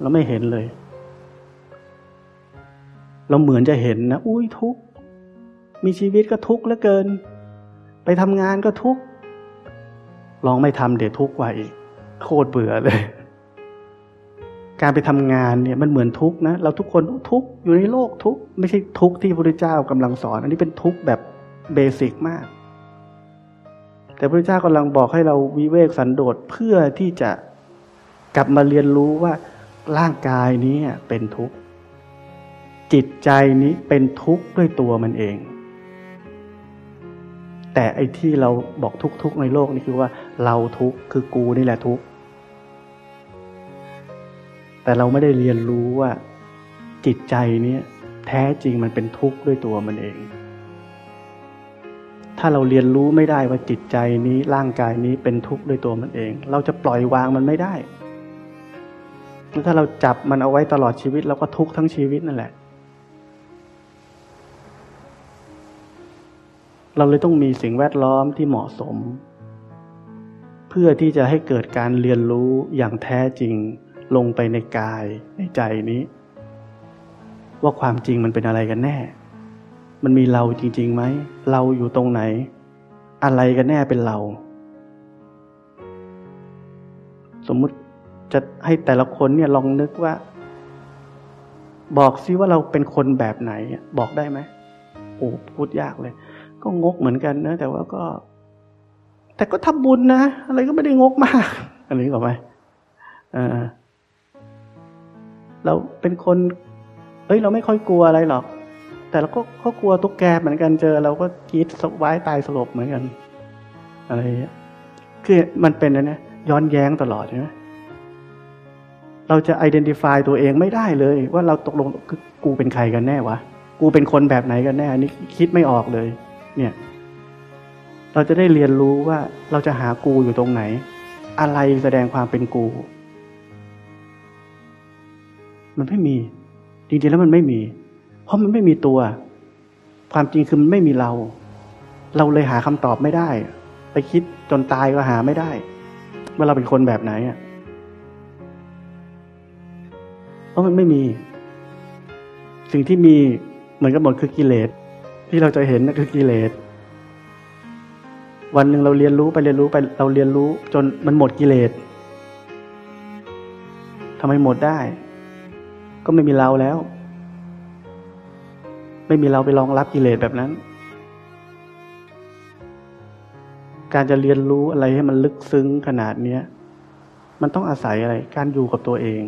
เราไม่เห็นเลย เราเหมือนจะเห็นนะ อุ้ยทุกข์ มีชีวิตก็ทุกข์เหลือเกิน ไปทำงานก็ทุกข์ลองไม่ทำเดี๋ยวทุกข์กว่าอีกโคตรเบื่อเลย การไปทำงานเนี่ยมันเหมือนทุกข์นะเราทุกคนทุกข์อยู่ในโลกทุกข์ไม่ใช่ทุกข์ที่พระพุทธเจ้ากำลังสอน อันนี้เป็นทุกข์แบบเบสิกมาก แต่พระพุทธเจ้ากำลังบอกให้เราวิเวกสันโดษเพื่อที่จะกลับมาเรียนรู้ว่าร่างกายนี้เป็นทุกข์จิตใจนี้เป็นทุกข์ด้วยตัวมันเอง แต่ไอ้ที่เราบอกทุกๆในโลกนี่คือว่าเราทุกคือกูนี่แหละทุกแต่เราไม่ได้เรียนรู้ว่า จิตใจนี้แท้จริงมันเป็นทุกข์ด้วยตัวมันเอง ถ้าเราเรียนรู้ไม่ได้ว่าจิตใจนี้ร่างกายนี้เป็นทุกข์ด้วยตัวมันเอง เราจะปล่อยวางมันไม่ได้ถ้าเราจับมันเอาไว้ตลอดชีวิตเราก็ทุกข์ทั้งชีวิตนั่นแหละ เราเลยต้องมีสิ่งแวดล้อมที่เหมาะสม เพื่อที่จะให้เกิดการเรียนรู้อย่างแท้จริงลงไปในกายในใจนี้ ว่าความจริงมันเป็นอะไรกันแน่ มันมีเราจริงๆไหม เราอยู่ตรงไหน อะไรกันแน่เป็นเรา สมมุติจะให้แต่ละคนเนี่ยลองนึกว่า บอกซิว่าเราเป็นคนแบบไหน บอกได้ไหมโอ้พูดยากเลย ก็งกเหมือนกันนะ แต่ว่าก็ แต่ก็ทำบุญนะ อะไรก็ไม่ได้งกมากอันนี้ก็ไหมอ่าเราเป็นคน เอ้ย เราไม่ค่อยกลัวอะไรหรอก แต่เราก็ก็กลัวตุ๊กแกเหมือนกันเจอ เราก็กรีดสไว้ตายสลบเหมือนกัน อะไรอย่างเงี้ยคือมันเป็นนะเนี่ยย้อนแย้งตลอดใช่ไหมเราจะ identify ตัวเองไม่ได้เลย ว่าเราตกลงกูเป็นใครกันแน่วะ กูเป็นคนแบบไหนกันแน่นี่คิดไม่ออกเลย เนี่ย เราจะได้เรียนรู้ว่าเราจะหากูอยู่ตรงไหน อะไรแสดงความเป็นกู มันไม่มี จริงๆแล้วมันไม่มี เพราะมันไม่มีตัว ความจริงคือมันไม่มีเรา เราเลยหาคำตอบไม่ได้ ไปคิดจนตายก็หาไม่ได้ ว่าเราเป็นคนแบบไหนอะเพราะมันไม่มี สิ่งที่มีเหมือนกับหมดคือกิเลส ที่เราจะเห็นนั่นคือกิเลส วันหนึ่งเราเรียนรู้ไปเรียนรู้ไปเราเรียนรู้ จนมันหมดกิเลสทำไมหมดได้ ก็ไม่มีเราแล้ว ไม่มีเราไปรองรับกิเลสแบบนั้น การจะเรียนรู้อะไรให้มันลึกซึ้งขนาดเนี้ยมันต้องอาศัยอะไร การอยู่กับตัวเอง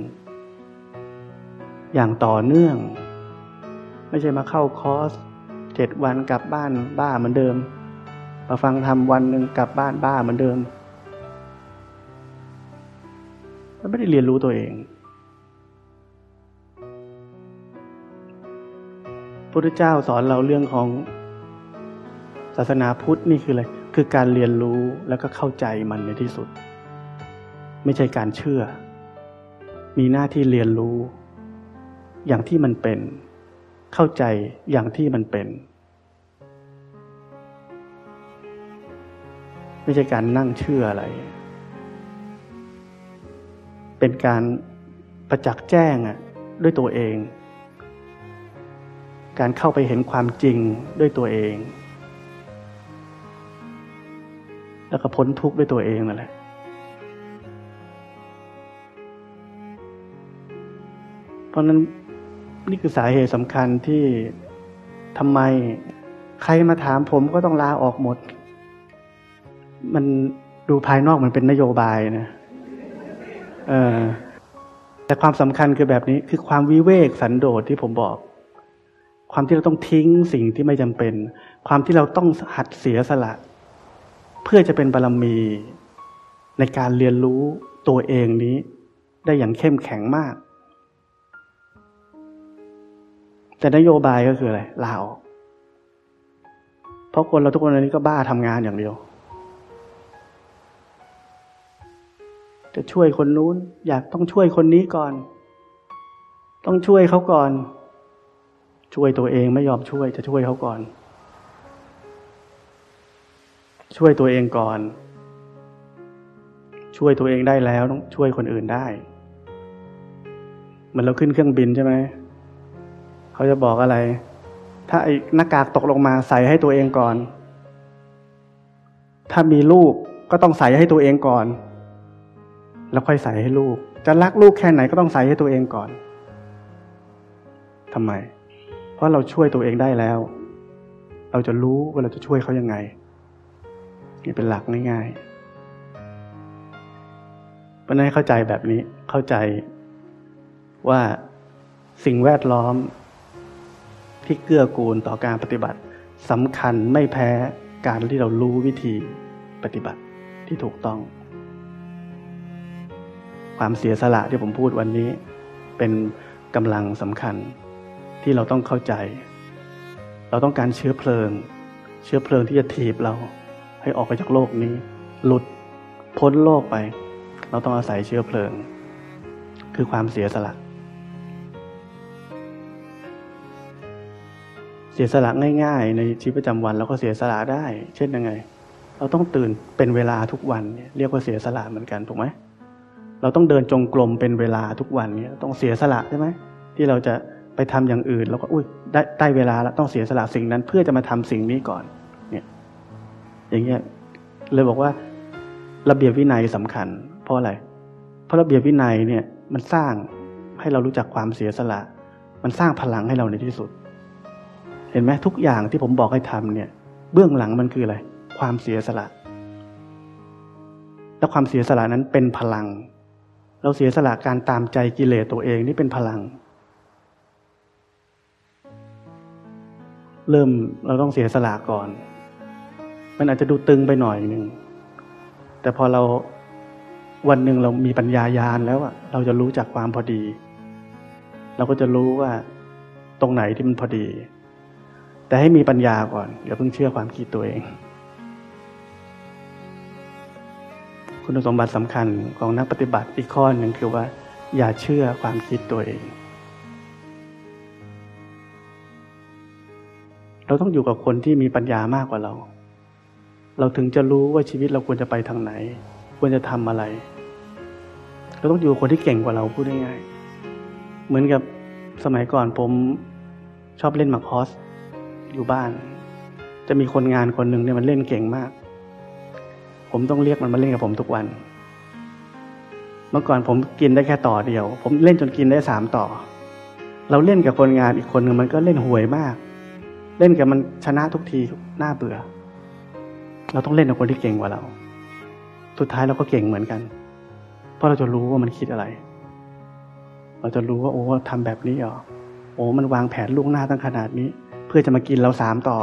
อย่างต่อเนื่อง ไม่ใช่มาเข้าคอร์ส เจ็ดวันกลับบ้านบ้าเหมือนเดิม มาฟังทำวันหนึ่งกลับบ้านบ้าเหมือนเดิมมันไม่ได้เรียนรู้ตัวเองพุทธเจ้าสอนเราเรื่องของศาสนาพุทธนี่คืออะไร คือการเรียนรู้แล้วก็เข้าใจมันในที่สุด ไม่ใช่การเชื่อ มีหน้าที่เรียนรู้ อย่างที่มันเป็น เข้าใจอย่างที่มันเป็น ไม่ใช่การนั่งเชื่ออะไร เป็นการประจักษ์แจ้งด้วยตัวเอง การเข้าไปเห็นความจริงด้วยตัวเอง แล้วก็พ้นทุกข์ด้วยตัวเองนั่นแหละเพราะนั้น นี่คือสาเหตุสำคัญที่ทำไมใครมาถามผมก็ต้องลาออกหมด มันดูภายนอกมันเป็นนโยบายนะเออแต่ความสำคัญคือแบบนี้คือความวิเวกสันโดษที่ผมบอก ความที่เราต้องทิ้งสิ่งที่ไม่จำเป็น ความที่เราต้องหัดเสียสละ เพื่อจะเป็นบารรมีในการเรียนรู้ตัวเองนี้ ได้อย่างเข้มแข็งมาก แต่นโยบายก็คืออะไรลาออกเพราะคนเราทุกคนนี้ก็บ้าทำงานอย่างเดียว จะช่วยคนนู้น อยากต้องช่วยคนนี้ก่อน ต้องช่วยเขาก่อน ช่วยตัวเองไม่ยอมช่วยจะช่วยเขาก่อน ช่วยตัวเองก่อน ช่วยตัวเองได้แล้วต้องช่วยคนอื่นได้ เหมือนเราขึ้นเครื่องบินใช่ไหม เขาจะบอกอะไร ถ้าไอ้หน้ากากตกลงมาใส่ให้ตัวเองก่อน ถ้ามีลูกก็ต้องใส่ให้ตัวเองก่อน แล้วค่อยใส่ให้ลูก จะรักลูกแค่ไหนก็ต้องใส่ให้ตัวเองก่อนทำไม เพราะเราช่วยตัวเองได้แล้ว เราจะรู้ว่าเราจะช่วยเขายังไงนี่เป็นหลักง่ายๆเพราะนั้นเข้าใจแบบนี้เข้าใจว่าสิ่งแวดล้อม ที่เกื้อกูลต่อการปฏิบัติสำคัญไม่แพ้การที่เรารู้วิธีปฏิบัติที่ถูกต้อง ความเสียสละที่ผมพูดวันนี้ เป็นกำลังสำคัญที่เราต้องเข้าใจ เราต้องการเชื้อเพลิง เชื้อเพลิงที่จะถีบเรา ให้ออกไปจากโลกนี้ หลุดพ้นโลกไป เราต้องอาศัยเชื้อเพลิง คือความเสียสละ เสียสละง่าย ๆ ในชีวิตประจำวันเราก็เสียสละได้ เช่นยังไง เราต้องตื่นเป็นเวลาทุกวันเนี่ยเรียกว่าเสียสละเหมือนกันถูกไหมเราต้องเดินจงกรมเป็นเวลาทุกวันเนี่ยต้องเสียสละใช่ไหมที่เราจะไปทำอย่างอื่นเราก็อุ้ยได้ได้เวลาแล้วต้องเสียสละสิ่งนั้น เพื่อจะมาทำสิ่งนี้ก่อนเนี่ยอย่างเงี้ยเลยบอกว่า ระเบียบวินัยสำคัญ เพราะอะไร เพราะระเบียบวินัยเนี่ยมันสร้างให้เรารู้จักความเสียสละ มันสร้างพลังให้เราในที่สุด เห็นไหมทุกอย่างที่ผมบอกให้ทำเนี่ย เบื้องหลังมันคืออะไร ความเสียสละ แล้วความเสียสละนั้นเป็นพลัง เราเสียสละการตามใจกิเลสตัวเองนี่เป็นพลัง เริ่มเราต้องเสียสละก่อน มันอาจจะดูตึงไปหน่อยหนึ่งแต่พอเราวันหนึ่งเรามีปัญญายาณแล้วอะเราจะรู้จักความพอดี เราก็จะรู้ว่าตรงไหนที่มันพอดี แต่ให้มีปัญญาก่อนอย่าเพิ่งเชื่อความคิดตัวเอง คุณสมบัติสำคัญของนักปฏิบัติอีกข้อหนึ่งคือว่า อย่าเชื่อความคิดตัวเอง เราต้องอยู่กับคนที่มีปัญญามากกว่าเรา เราถึงจะรู้ว่าชีวิตเราควรจะไปทางไหน ควรจะทำอะไร เราต้องอยู่กับคนที่เก่งกว่าเราพูดง่ายๆเหมือนกับสมัยก่อนผมชอบเล่นมาคอส อยู่บ้าน จะมีคนงานคนหนึ่งเนี่ยมันเล่นเก่งมาก ผมต้องเรียกมันมาเล่นกับผมทุกวัน เมื่อก่อนผมกินได้แค่ต่อเดียว ผมเล่นจนกินได้สามต่อ เราเล่นกับคนงานอีกคนหนึ่งมันก็เล่นห่วยมาก เล่นกับมันชนะทุกทีหน้าเบื่อ เราต้องเล่นกับคนที่เก่งกว่าเรา สุดท้ายเราก็เก่งเหมือนกัน เพราะเราจะรู้ว่ามันคิดอะไร เราจะรู้ว่าโอ้ทำแบบนี้เหรอโอ้มันวางแผนล่วงหน้าตั้งขนาดนี้ พื่อจะมากินเราสามต่อ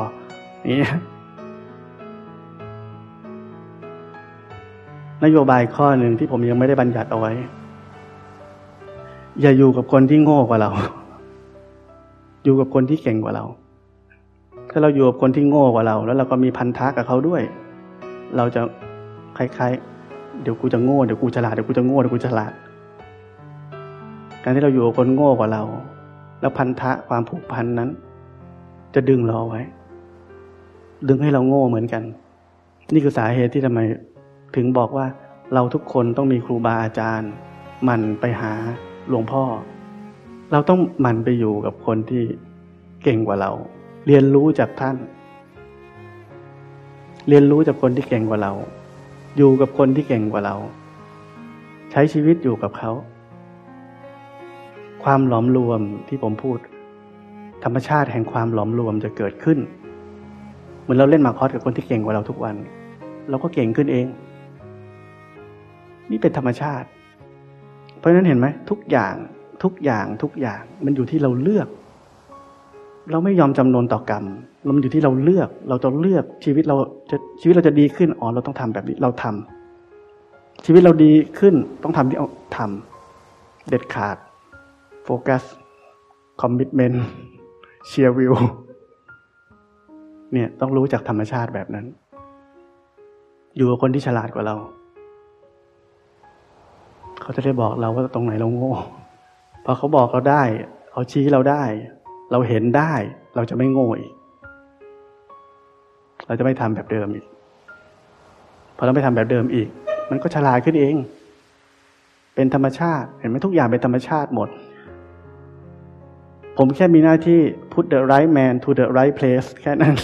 นี่นโยบายข้อหนึ่งที่ผมยังไม่ได้บัญญัติเอาไว้ อย่าอยู่กับคนที่โง่กว่าเรา อยู่กับคนที่เก่งกว่าเรา ถ้าเราอยู่กับคนที่โง่กว่าเรา แล้วเราก็มีพันธะกับเขาด้วย เราจะคล้ายๆ เดี๋ยวกูจะโง่เดี๋ยวกูฉลาดเดี๋ยวกูจะโง่เดี๋ยวกูฉลาด การที่เราอยู่กับคนโง่กว่าเรา แล้วพันธะความผูกพันนั้น จะดึงเราไว้ ดึงให้เราโง่เหมือนกัน นี่คือสาเหตุที่ทำไมถึงบอกว่าเราทุกคนต้องมีครูบาอาจารย์ มันไปหาหลวงพ่อ เราต้องมันไปอยู่กับคนที่เก่งกว่าเรา เรียนรู้จากท่าน เรียนรู้จากคนที่เก่งกว่าเรา อยู่กับคนที่เก่งกว่าเรา ใช้ชีวิตอยู่กับเขา ความหลอมรวมที่ผมพูด ธรรมชาติแห่งความหลอมรวมจะเกิดขึ้น เหมือนเราเล่นมาคอสกับคนที่เก่งกว่าเราทุกวัน เราก็เก่งขึ้นเอง นี่เป็นธรรมชาติ เพราะฉะนั้นเห็นไหมทุกอย่างทุกอย่างทุกอย่างมันอยู่ที่เราเลือก เราไม่ยอมจำนนต่อกรรมมันอยู่ที่เราเลือก เราจะเลือกชีวิตเราจะชีวิตเราจะดีขึ้นอ๋อเราต้องทำแบบนี้เราทำชีวิตเราดีขึ้นต้องทำที่เอาทำเด็ดขาด โฟกัส คอมมิชเมนต์ เชียร์วิว เนี่ยต้องรู้จากธรรมชาติแบบนั้น อยู่กับคนที่ฉลาดกว่าเรา เขาจะได้บอกเราว่าตรงไหนเราโง่พอเขาบอกเราได้เขาชี้เราได้ เราเห็นได้ เราจะไม่โง่อีกเราจะไม่ทำแบบเดิมอีกพอเราไม่ทำแบบเดิมอีก มันก็ฉลาดขึ้นเอง เป็นธรรมชาติ เห็นไหมทุกอย่างเป็นธรรมชาติหมด ผมแค่มีหน้าที่ put the right man to the right place แค่นั้น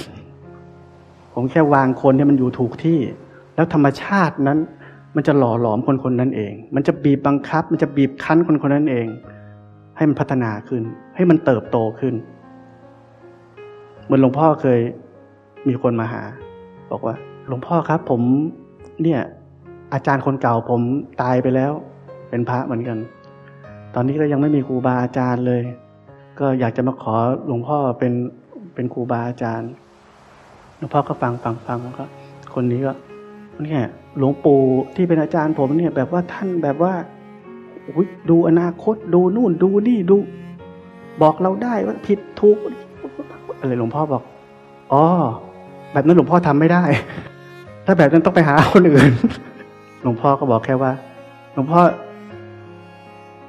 ผมแค่วางคนให้มันอยู่ถูกที่ แล้วธรรมชาตินั้น มันจะหล่อหลอมคนคนนั้นเอง มันจะบีบบังคับ มันจะบีบคั้นคนคนนั้นเอง ให้มันพัฒนาขึ้น ให้มันเติบโตขึ้น เหมือนหลวงพ่อเคยมีคนมาหา บอกว่า หลวงพ่อครับ ผมเนี่ยอาจารย์คนเก่าผมตายไปแล้ว เป็นพระเหมือนกัน ตอนนี้ก็ยังไม่มีครูบาอาจารย์เลย ก็อยากจะมาขอหลวงพ่อเป็นเป็นครูบาอาจารย์หลวงพ่อก็ฟังฟังฟังก็คนนี้ก็เนี่ยหลวงปู่ที่เป็นอาจารย์ผมเนี่ย แบบว่าท่านแบบว่าอุ๊ยดูอนาคตดูนู่นดูนี่ดู บอกเราได้ว่าผิดถูกอะไรหลวงพ่อบอกอ๋อแบบนั้นหลวงพ่อทำไม่ได้ ถ้าแบบนั้นต้องไปหาคนอื่น หลวงพ่อก็บอกแค่ว่า หลวงพ่อ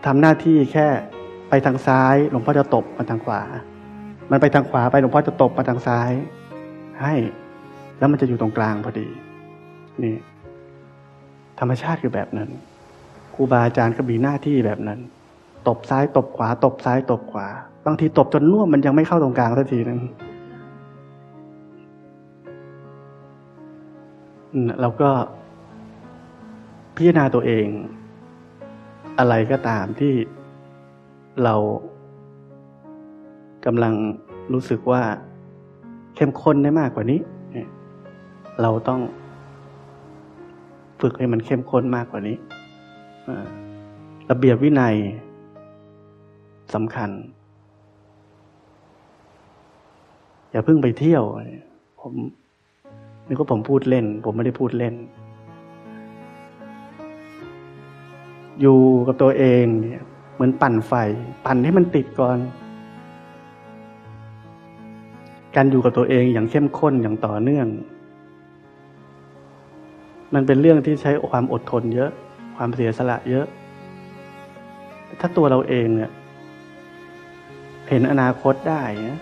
ทำหน้าที่แค่ ไปทางซ้าย หลวงพ่อจะตบมาทางขวา มันไปทางขวาไปหลวงพ่อจะตบมาทางซ้าย ให้ แล้วมันจะอยู่ตรงกลางพอดี นี่ ธรรมชาติคือแบบนั้นครูบาอาจารย์ก็มีหน้าที่แบบนั้น ตบซ้ายตบขวา ตบซ้ายตบขวา บางทีตบจนน่วมมันยังไม่เข้าตรงกลางสักทีนึงเราก็พิจารณาตัวเอง อะไรก็ตามที่ เรากำลังรู้สึกว่าเข้มข้นได้มากกว่านี้ เราต้องฝึกให้มันเข้มข้นมากกว่านี้ ระเบียบวินัยสำคัญ อย่าเพิ่งไปเที่ยว ผมนี่ก็ผมพูดเล่น ผมไม่ได้พูดเล่น อยู่กับตัวเองเนี่ย เหมือนปั่นไฟ ปั่นให้มันติดก่อน การอยู่กับตัวเองอย่างเข้มข้นอย่างต่อเนื่อง มันเป็นเรื่องที่ใช้ความอดทนเยอะ ความเสียสละเยอะ ถ้าตัวเราเองเนี่ยเห็นอนาคตได้นะ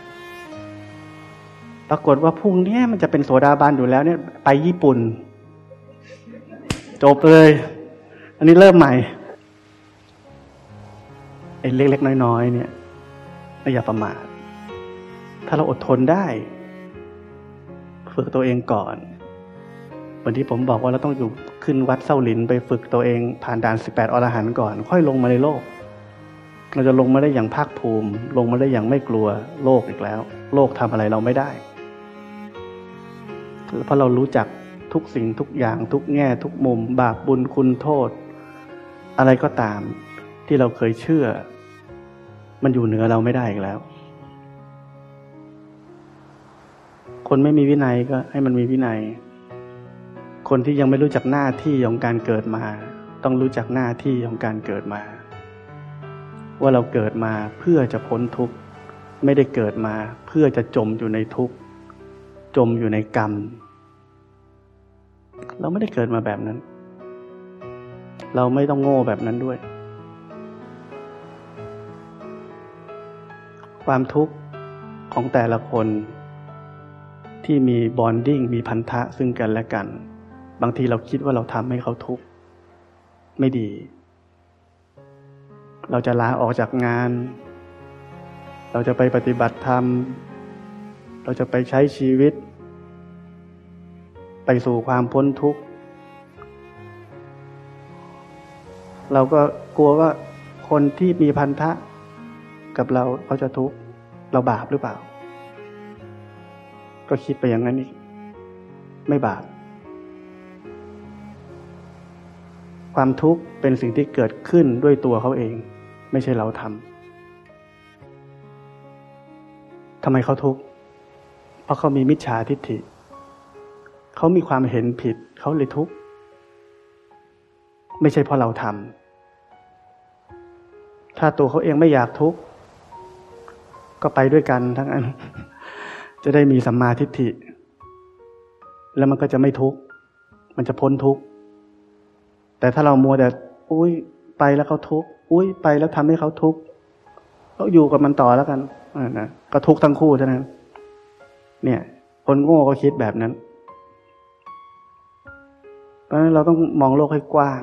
ปรากฏว่าพรุ่งนี้มันจะเป็นโสดาบันอยู่แล้วเนี่ย ไปญี่ปุ่น จบเลย อันนี้เริ่มใหม่ อ้เล็ก ๆ น้อย ๆ เนี่ยอย่าประมาทถ้าเราอดทนได้ ฝึกตัวเองก่อนวันที่ผมบอกว่าเราต้องอยู่ขึ้นวัดเส้าหลินไปฝึกตัวเองผ่านด่านสิบแปดอรหันต์ก่อน ค่อยลงมาในโลก เราจะลงมาได้อย่างภาคภูมิ ลงมาได้อย่างไม่กลัวโลกอีกแล้ว โลกทำอะไรเราไม่ได้เพราะเรารู้จักทุกสิ่งทุกอย่างทุกแง่ทุกมุม บาปบุญคุณโทษ อะไรก็ตามที่เราเคยเชื่อ มันอยู่เหนือเราไม่ได้อีกแล้ว คนไม่มีวินัยก็ให้มันมีวินัย คนที่ยังไม่รู้จักหน้าที่ของการเกิดมา ต้องรู้จักหน้าที่ของการเกิดมา ว่าเราเกิดมาเพื่อจะพ้นทุกข์ไม่ได้เกิดมาเพื่อจะจมอยู่ในทุกข์จมอยู่ในกรรม เราไม่ได้เกิดมาแบบนั้น เราไม่ต้องโง่แบบนั้นด้วย ความทุกข์ของแต่ละคน ที่มีบอนดิ้งมีพันธะซึ่งกันและกัน บางทีเราคิดว่าเราทำให้เขาทุกข์ไม่ดี เราจะลาออกจากงาน เราจะไปปฏิบัติธรรม เราจะไปใช้ชีวิต ไปสู่ความพ้นทุกข์ เราก็กลัวว่าคนที่มีพันธะ กับเราเขาจะทุกข์เราบาปหรือเปล่า ก็คิดไปอย่างนั้นอีกไม่บาปความทุกข์เป็นสิ่งที่เกิดขึ้นด้วยตัวเขาเอง ไม่ใช่เราทำทำไมเขาทุกข์เพราะเขามีมิจฉาทิฏฐิเขามีความเห็นผิดเขาเลยทุกข์ไม่ใช่เพราะเราทำถ้าตัวเขาเองไม่อยากทุกข์ ก็ไปด้วยกันทั้งนั้น จะได้มีสัมมาทิฏฐิ แล้วมันก็จะไม่ทุกข์ มันจะพ้นทุกข์ แต่ถ้าเรามัวแต่อุ้ยไปแล้วเขาทุกข์อุ้ยไปแล้วทำให้เขาทุกข์ก็อยู่กับมันต่อแล้วกันนะก็ทุกข์ทั้งคู่เท่านั้น เนี่ย คนโง่ก็คิดแบบนั้น เพราะฉะนั้นเราต้องมองโลกให้กว้าง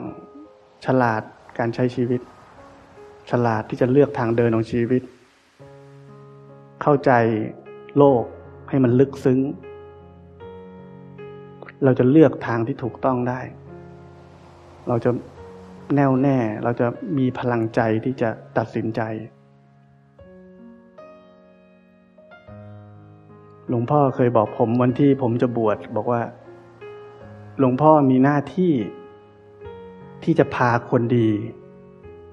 ฉลาดการใช้ชีวิต ฉลาดที่จะเลือกทางเดินของชีวิต เข้าใจโลกให้มันลึกซึ้ง เราจะเลือกทางที่ถูกต้องได้ เราจะแน่วแน่ เราจะมีพลังใจที่จะตัดสินใจ หลวงพ่อเคยบอกผมวันที่ผมจะบวชบอกว่า หลวงพ่อมีหน้าที่ที่จะพาคนดี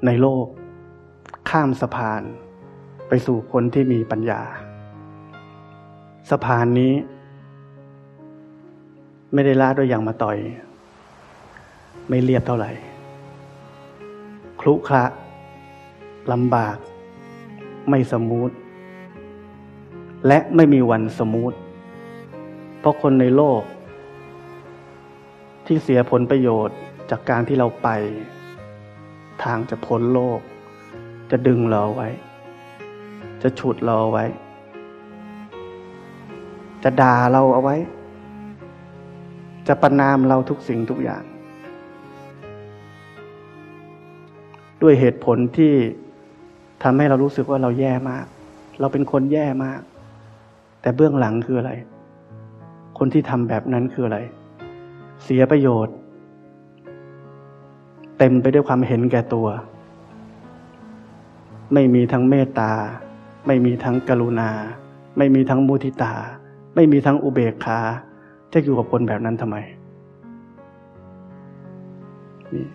ในโลก ข้ามสะพาน ไปสู่คนที่มีปัญญา สะพานนี้ ไม่ได้ลาดด้วยยางมะตอย ไม่เรียบเท่าไหร่ ขรุขระลำบาก ไม่ smooth และไม่มีวัน smooth เพราะคนในโลก ที่เสียผลประโยชน์จากการที่เราไป ทางจะพ้นโลก จะดึงเราไว้ จะฉุดเราเอาไว้ จะด่าเราเอาไว้ จะประนามเราทุกสิ่งทุกอย่าง ด้วยเหตุผลที่ทำให้เรารู้สึกว่าเราแย่มาก เราเป็นคนแย่มาก แต่เบื้องหลังคืออะไร คนที่ทำแบบนั้นคืออะไร เสียประโยชน์ เต็มไปด้วยความเห็นแก่ตัว ไม่มีทั้งเมตตา ไม่มีทั้งกรุณา ไม่มีทั้งมุทิตา ไม่มีทั้งอุเบกขาจะอยู่กับคนแบบนั้นทำไมนี่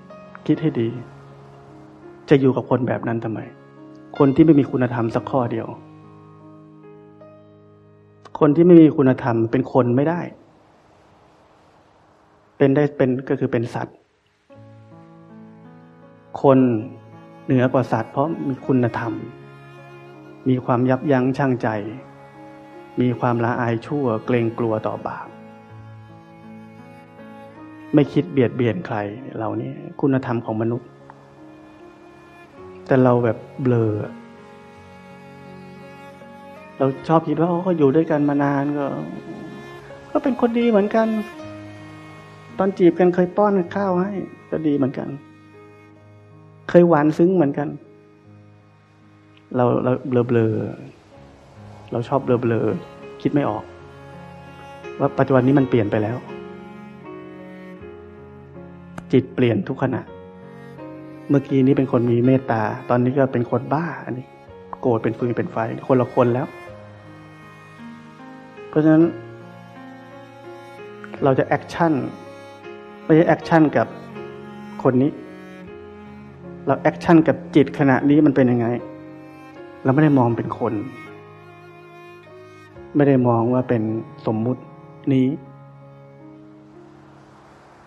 คิดให้ดี จะอยู่กับคนแบบนั้นทำไม คนที่ไม่มีคุณธรรมสักข้อเดียว คนที่ไม่มีคุณธรรมเป็นคนไม่ได้ เป็นได้เป็นก็คือเป็นสัตว์ คนเหนือกว่าสัตว์เพราะมีคุณธรรม มีความยับยั้งชั่งใจ มีความละอายชั่วเกรงกลัวต่อบาป ไม่คิดเบียดเบียนใครเหล่านี้คุณธรรมของมนุษย์ แต่เราแบบเบลอ เราชอบคิดว่าเขาอยู่ด้วยกันมานานก็ ก็เป็นคนดีเหมือนกัน ตอนจีบกันเคยป้อนข้าวให้ ก็ดีเหมือนกัน เคยหวานซึ้งเหมือนกัน เราเราเบลอเบลอเราชอบเบลอเบลอคิดไม่ออก ว่าปัจจุบันนี้มันเปลี่ยนไปแล้ว จิตเปลี่ยนทุกขณะ เมื่อกี้นี้เป็นคนมีเมตตา ตอนนี้ก็เป็นคนบ้าอันนี้ โกรธเป็นฟืนเป็นไฟ คนละคนแล้ว เพราะฉะนั้น เราจะ action ไม่ใช่ action กับคนนี้ เรา action กับจิตขณะนี้มันเป็นยังไง เราไม่ได้มองเป็นคน ไม่ได้มองว่าเป็นสมมุตินี้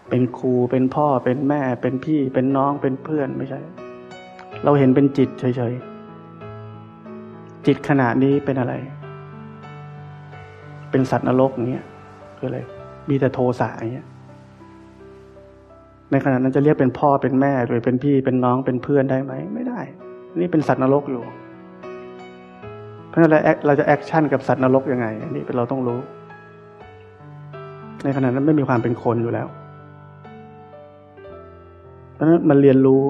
เป็นครูเป็นพ่อเป็นแม่ เป็นพี่เป็นน้องเป็นเพื่อนไม่ใช่ เราเห็นเป็นจิตเฉยๆ จิตขณะนี้เป็นอะไร เป็นสัตว์นรกอย่างเงี้ยคืออะไรมีแต่โทสะอย่างเงี้ยในขณะนั้นจะเรียกเป็นพ่อเป็นแม่หรือเป็นพี่เป็นน้องเป็นเพื่อนได้ไหม ไม่ได้ นี่เป็นสัตว์นรกอยู่ เพราะฉะนั้นเราจะ action กับสัตว์นรกยังไง อันนี้เป็นเราต้องรู้ ในขณะนั้นไม่มีความเป็นคนอยู่แล้ว เพราะนั้นมันเรียนรู้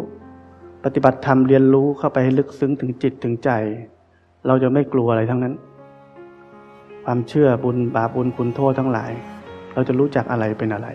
ปฏิบัติธรรมเรียนรู้เข้าไปให้ลึกซึ้งถึงจิตถึงใจ เราจะไม่กลัวอะไรทั้งนั้น ความเชื่อบุญบาปบุญคุณโทษทั้งหลาย เราจะรู้จักอะไรเป็นอะไร